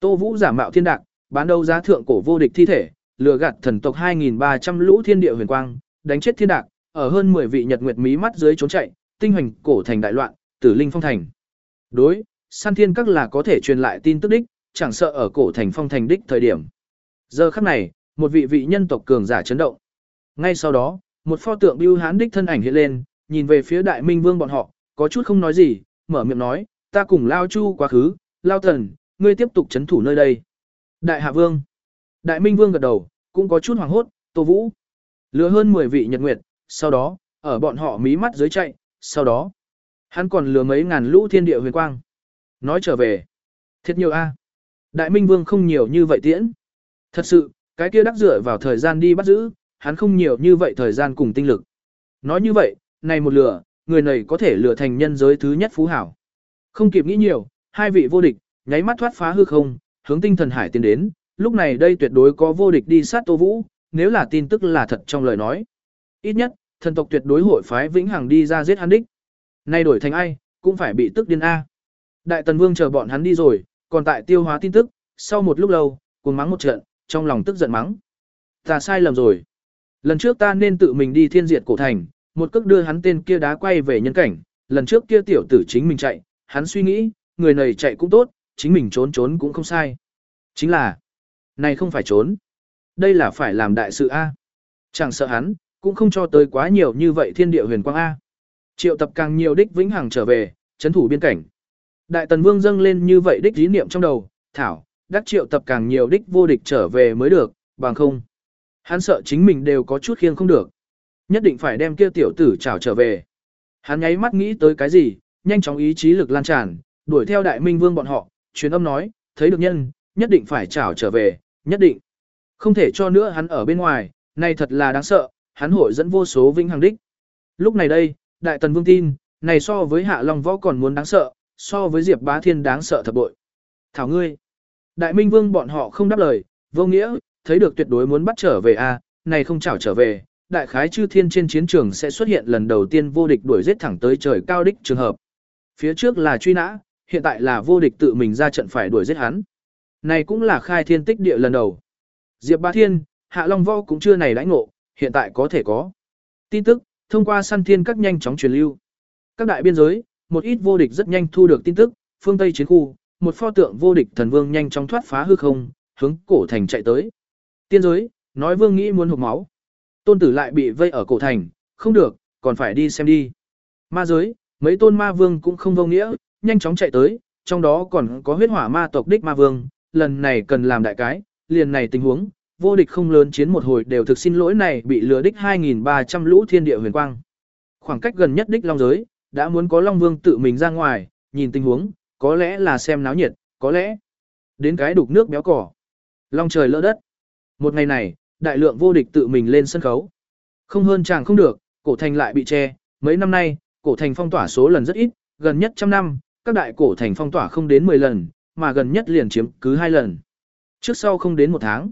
Tô vũ giả mạo thiên đạc, bán đấu giá thượng cổ vô địch thi thể, lừa gạt thần tộc 2.300 lũ thiên địa huyền quang, đánh chết thiên đạc, ở hơn 10 vị nhật nguyệt mí mắt dưới trốn chạy, tinh hoành cổ thành đại loạn, tử linh phong thành. Đối, san thiên các là có thể truyền lại tin tức đích, chẳng sợ ở cổ thành phong thành đích thời điểm. Giờ khắc này, một vị vị nhân tộc cường giả chấn động. Ngay sau đó, một pho tượng bưu hán đích thân ảnh hiện lên, nhìn về phía đại minh vương bọn họ, có chút không nói gì, mở miệng nói, ta cùng lao chu quá khứ, lao thần, ngươi tiếp tục chấn thủ nơi đây. Đại hạ vương. Đại minh vương gật đầu, cũng có chút hoàng hốt, tô vũ. Lừa hơn 10 vị nhật nguyệt, sau đó, ở bọn họ mí mắt dưới chạy, sau đó, hắn còn lừa mấy ngàn lũ thiên địa huyền quang. Nói trở về, Thiệt nhiều a. Đại Minh Vương không nhiều như vậy tiễn. Thật sự, cái kia đắc dựa vào thời gian đi bắt giữ, hắn không nhiều như vậy thời gian cùng tinh lực. Nói như vậy, này một lửa, người này có thể lửa thành nhân giới thứ nhất phú hảo. Không kịp nghĩ nhiều, hai vị vô địch, nháy mắt thoát phá hư không, hướng tinh thần hải tiến đến, lúc này đây tuyệt đối có vô địch đi sát Tô Vũ, nếu là tin tức là thật trong lời nói. Ít nhất, thần tộc tuyệt đối hội phái vĩnh hằng đi ra giết hắn đích. Nay đổi thành ai, cũng phải bị tức điên A. Đại tần vương chờ bọn hắn đi rồi, còn tại tiêu hóa tin tức, sau một lúc lâu, cuồng mắng một trận, trong lòng tức giận mắng. Ta sai lầm rồi. Lần trước ta nên tự mình đi thiên diệt cổ thành, một cước đưa hắn tên kia đá quay về nhân cảnh, lần trước kia tiểu tử chính mình chạy, hắn suy nghĩ, người này chạy cũng tốt, chính mình trốn trốn cũng không sai. Chính là, này không phải trốn. Đây là phải làm đại sự A. Chẳng sợ hắn, cũng không cho tới quá nhiều như vậy thiên địa huyền quang A. Triệu tập càng nhiều đích vĩnh hằng trở về, chấn thủ biên cảnh. Đại tần vương dâng lên như vậy đích ý niệm trong đầu, thảo, đắc triệu tập càng nhiều đích vô địch trở về mới được, bằng không. Hắn sợ chính mình đều có chút khiêng không được. Nhất định phải đem kia tiểu tử trảo trở về. Hắn nháy mắt nghĩ tới cái gì, nhanh chóng ý chí lực lan tràn, đuổi theo đại minh vương bọn họ, truyền âm nói, thấy được nhân, nhất định phải trảo trở về, nhất định. Không thể cho nữa hắn ở bên ngoài, này thật là đáng sợ, hắn hội dẫn vô số vinh hằng đích. Lúc này đây, đại tần vương tin, này so với hạ long võ còn muốn đáng sợ, so với diệp bá thiên đáng sợ thập bội. Thảo ngươi, đại minh vương bọn họ không đáp lời, vô nghĩa, thấy được tuyệt đối muốn bắt trở về a, này không trảo trở về, đại khái chư thiên trên chiến trường sẽ xuất hiện lần đầu tiên vô địch đuổi giết thẳng tới trời cao đích trường hợp. Phía trước là truy nã, hiện tại là vô địch tự mình ra trận phải đuổi giết hắn. Này cũng là khai thiên tích địa lần đầu. Diệp Ba Thiên, Hạ Long Võ cũng chưa này đãi ngộ, hiện tại có thể có. Tin tức, thông qua săn thiên các nhanh chóng truyền lưu. Các đại biên giới, một ít vô địch rất nhanh thu được tin tức, phương Tây chiến khu, một pho tượng vô địch thần vương nhanh chóng thoát phá hư không, hướng cổ thành chạy tới. Tiên giới, nói vương nghĩ muốn hụt máu. Tôn tử lại bị vây ở cổ thành, không được, còn phải đi xem đi. Ma giới, mấy tôn ma vương cũng không vô nghĩa, nhanh chóng chạy tới, trong đó còn có huyết hỏa ma tộc đích ma vương, lần này cần làm đại cái, liền này tình huống, vô địch không lớn chiến một hồi đều thực xin lỗi này bị lừa đích 2.300 lũ thiên địa huyền quang. Khoảng cách gần nhất đích long giới, đã muốn có long vương tự mình ra ngoài, nhìn tình huống, có lẽ là xem náo nhiệt, có lẽ đến cái đục nước béo cỏ. Long trời lỡ đất. Một ngày này, đại lượng vô địch tự mình lên sân khấu. Không hơn chàng không được, cổ thành lại bị che, mấy năm nay, cổ thành phong tỏa số lần rất ít, gần nhất trăm năm, các đại cổ thành phong tỏa không đến 10 lần, mà gần nhất liền chiếm cứ hai lần. Trước sau không đến một tháng.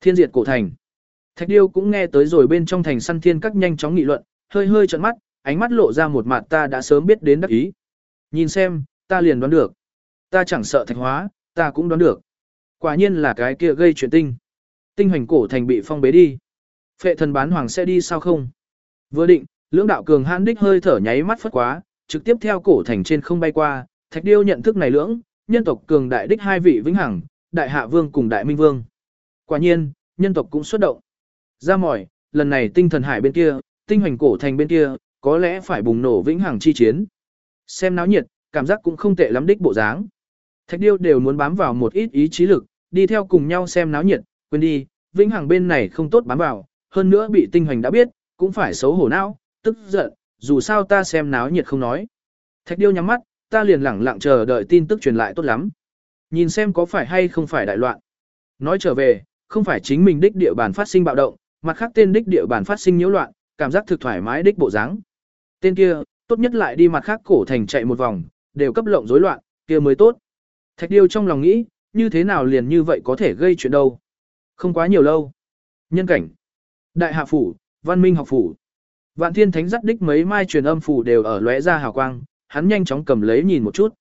Thiên diệt cổ thành. Thạch điêu cũng nghe tới rồi bên trong thành săn thiên các nhanh chóng nghị luận, hơi hơi trợn mắt, ánh mắt lộ ra một mặt ta đã sớm biết đến đắc ý. Nhìn xem, ta liền đoán được. Ta chẳng sợ thạch hóa, ta cũng đoán được. Quả nhiên là cái kia gây chuyện tinh. Tinh hoành cổ thành bị phong bế đi. Phệ thần bán hoàng sẽ đi sao không? Vừa định, lưỡng đạo cường hãn đích hơi thở nháy mắt phất quá, trực tiếp theo cổ thành trên không bay qua, thạch điêu nhận thức này lưỡng, nhân tộc cường đại đích hai vị vĩnh hằng, đại hạ vương cùng đại minh vương. Quả nhiên, nhân tộc cũng xuất động. Ra mỏi, lần này tinh thần hải bên kia, tinh hoành cổ thành bên kia, có lẽ phải bùng nổ vĩnh hằng chi chiến. Xem náo nhiệt, cảm giác cũng không tệ lắm đích bộ dáng. Thạch điêu đều muốn bám vào một ít ý chí lực, đi theo cùng nhau xem náo nhiệt, quên đi, vĩnh hằng bên này không tốt bám vào, hơn nữa bị tinh hoành đã biết, cũng phải xấu hổ não, tức giận, dù sao ta xem náo nhiệt không nói. Thạch điêu nhắm mắt, ta liền lẳng lặng chờ đợi tin tức truyền lại tốt lắm. Nhìn xem có phải hay không phải đại loạn. Nói trở về, không phải chính mình đích địa bàn phát sinh bạo động, mặt khác tên đích địa bàn phát sinh nhiễu loạn, cảm giác thực thoải mái đích bộ dáng. Tên kia, tốt nhất lại đi mặt khác cổ thành chạy một vòng, đều cấp lộng rối loạn, kia mới tốt. Thạch điêu trong lòng nghĩ, như thế nào liền như vậy có thể gây chuyện đâu. Không quá nhiều lâu. Nhân cảnh. Đại hạ phủ, văn minh học phủ. Vạn thiên thánh dắt đích mấy mai truyền âm phủ đều ở lóe ra hào quang, hắn nhanh chóng cầm lấy nhìn một chút.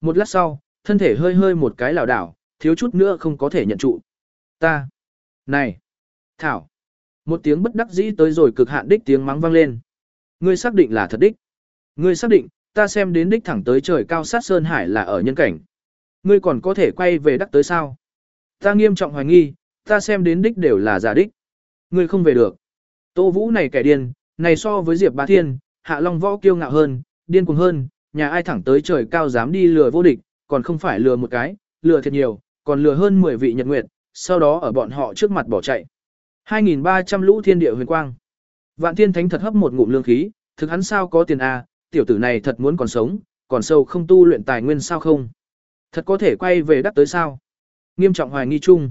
Một lát sau, thân thể hơi hơi một cái lảo đảo, thiếu chút nữa không có thể nhận trụ. Ta. Này. Thảo. Một tiếng bất đắc dĩ tới rồi cực hạn đích tiếng mắng vang lên. Ngươi xác định là thật đích. Ngươi xác định, ta xem đến đích thẳng tới trời cao sát sơn hải là ở nhân cảnh. Ngươi còn có thể quay về đắc tới sao? Ta nghiêm trọng hoài nghi, ta xem đến đích đều là giả đích. Ngươi không về được. Tô Vũ này kẻ điên, này so với Diệp Bá Thiên, Hạ Long Võ kiêu ngạo hơn, điên cuồng hơn, nhà ai thẳng tới trời cao dám đi lừa vô địch, còn không phải lừa một cái, lừa thiệt nhiều, còn lừa hơn 10 vị nhật nguyệt, sau đó ở bọn họ trước mặt bỏ chạy. 2.300 lũ thiên địa huyền quang. Vạn thiên thánh thật hấp một ngụm lương khí, thực hắn sao có tiền a, tiểu tử này thật muốn còn sống, còn sâu không tu luyện tài nguyên sao không. Thật có thể quay về đắc tới sao? Nghiêm trọng hoài nghi chung.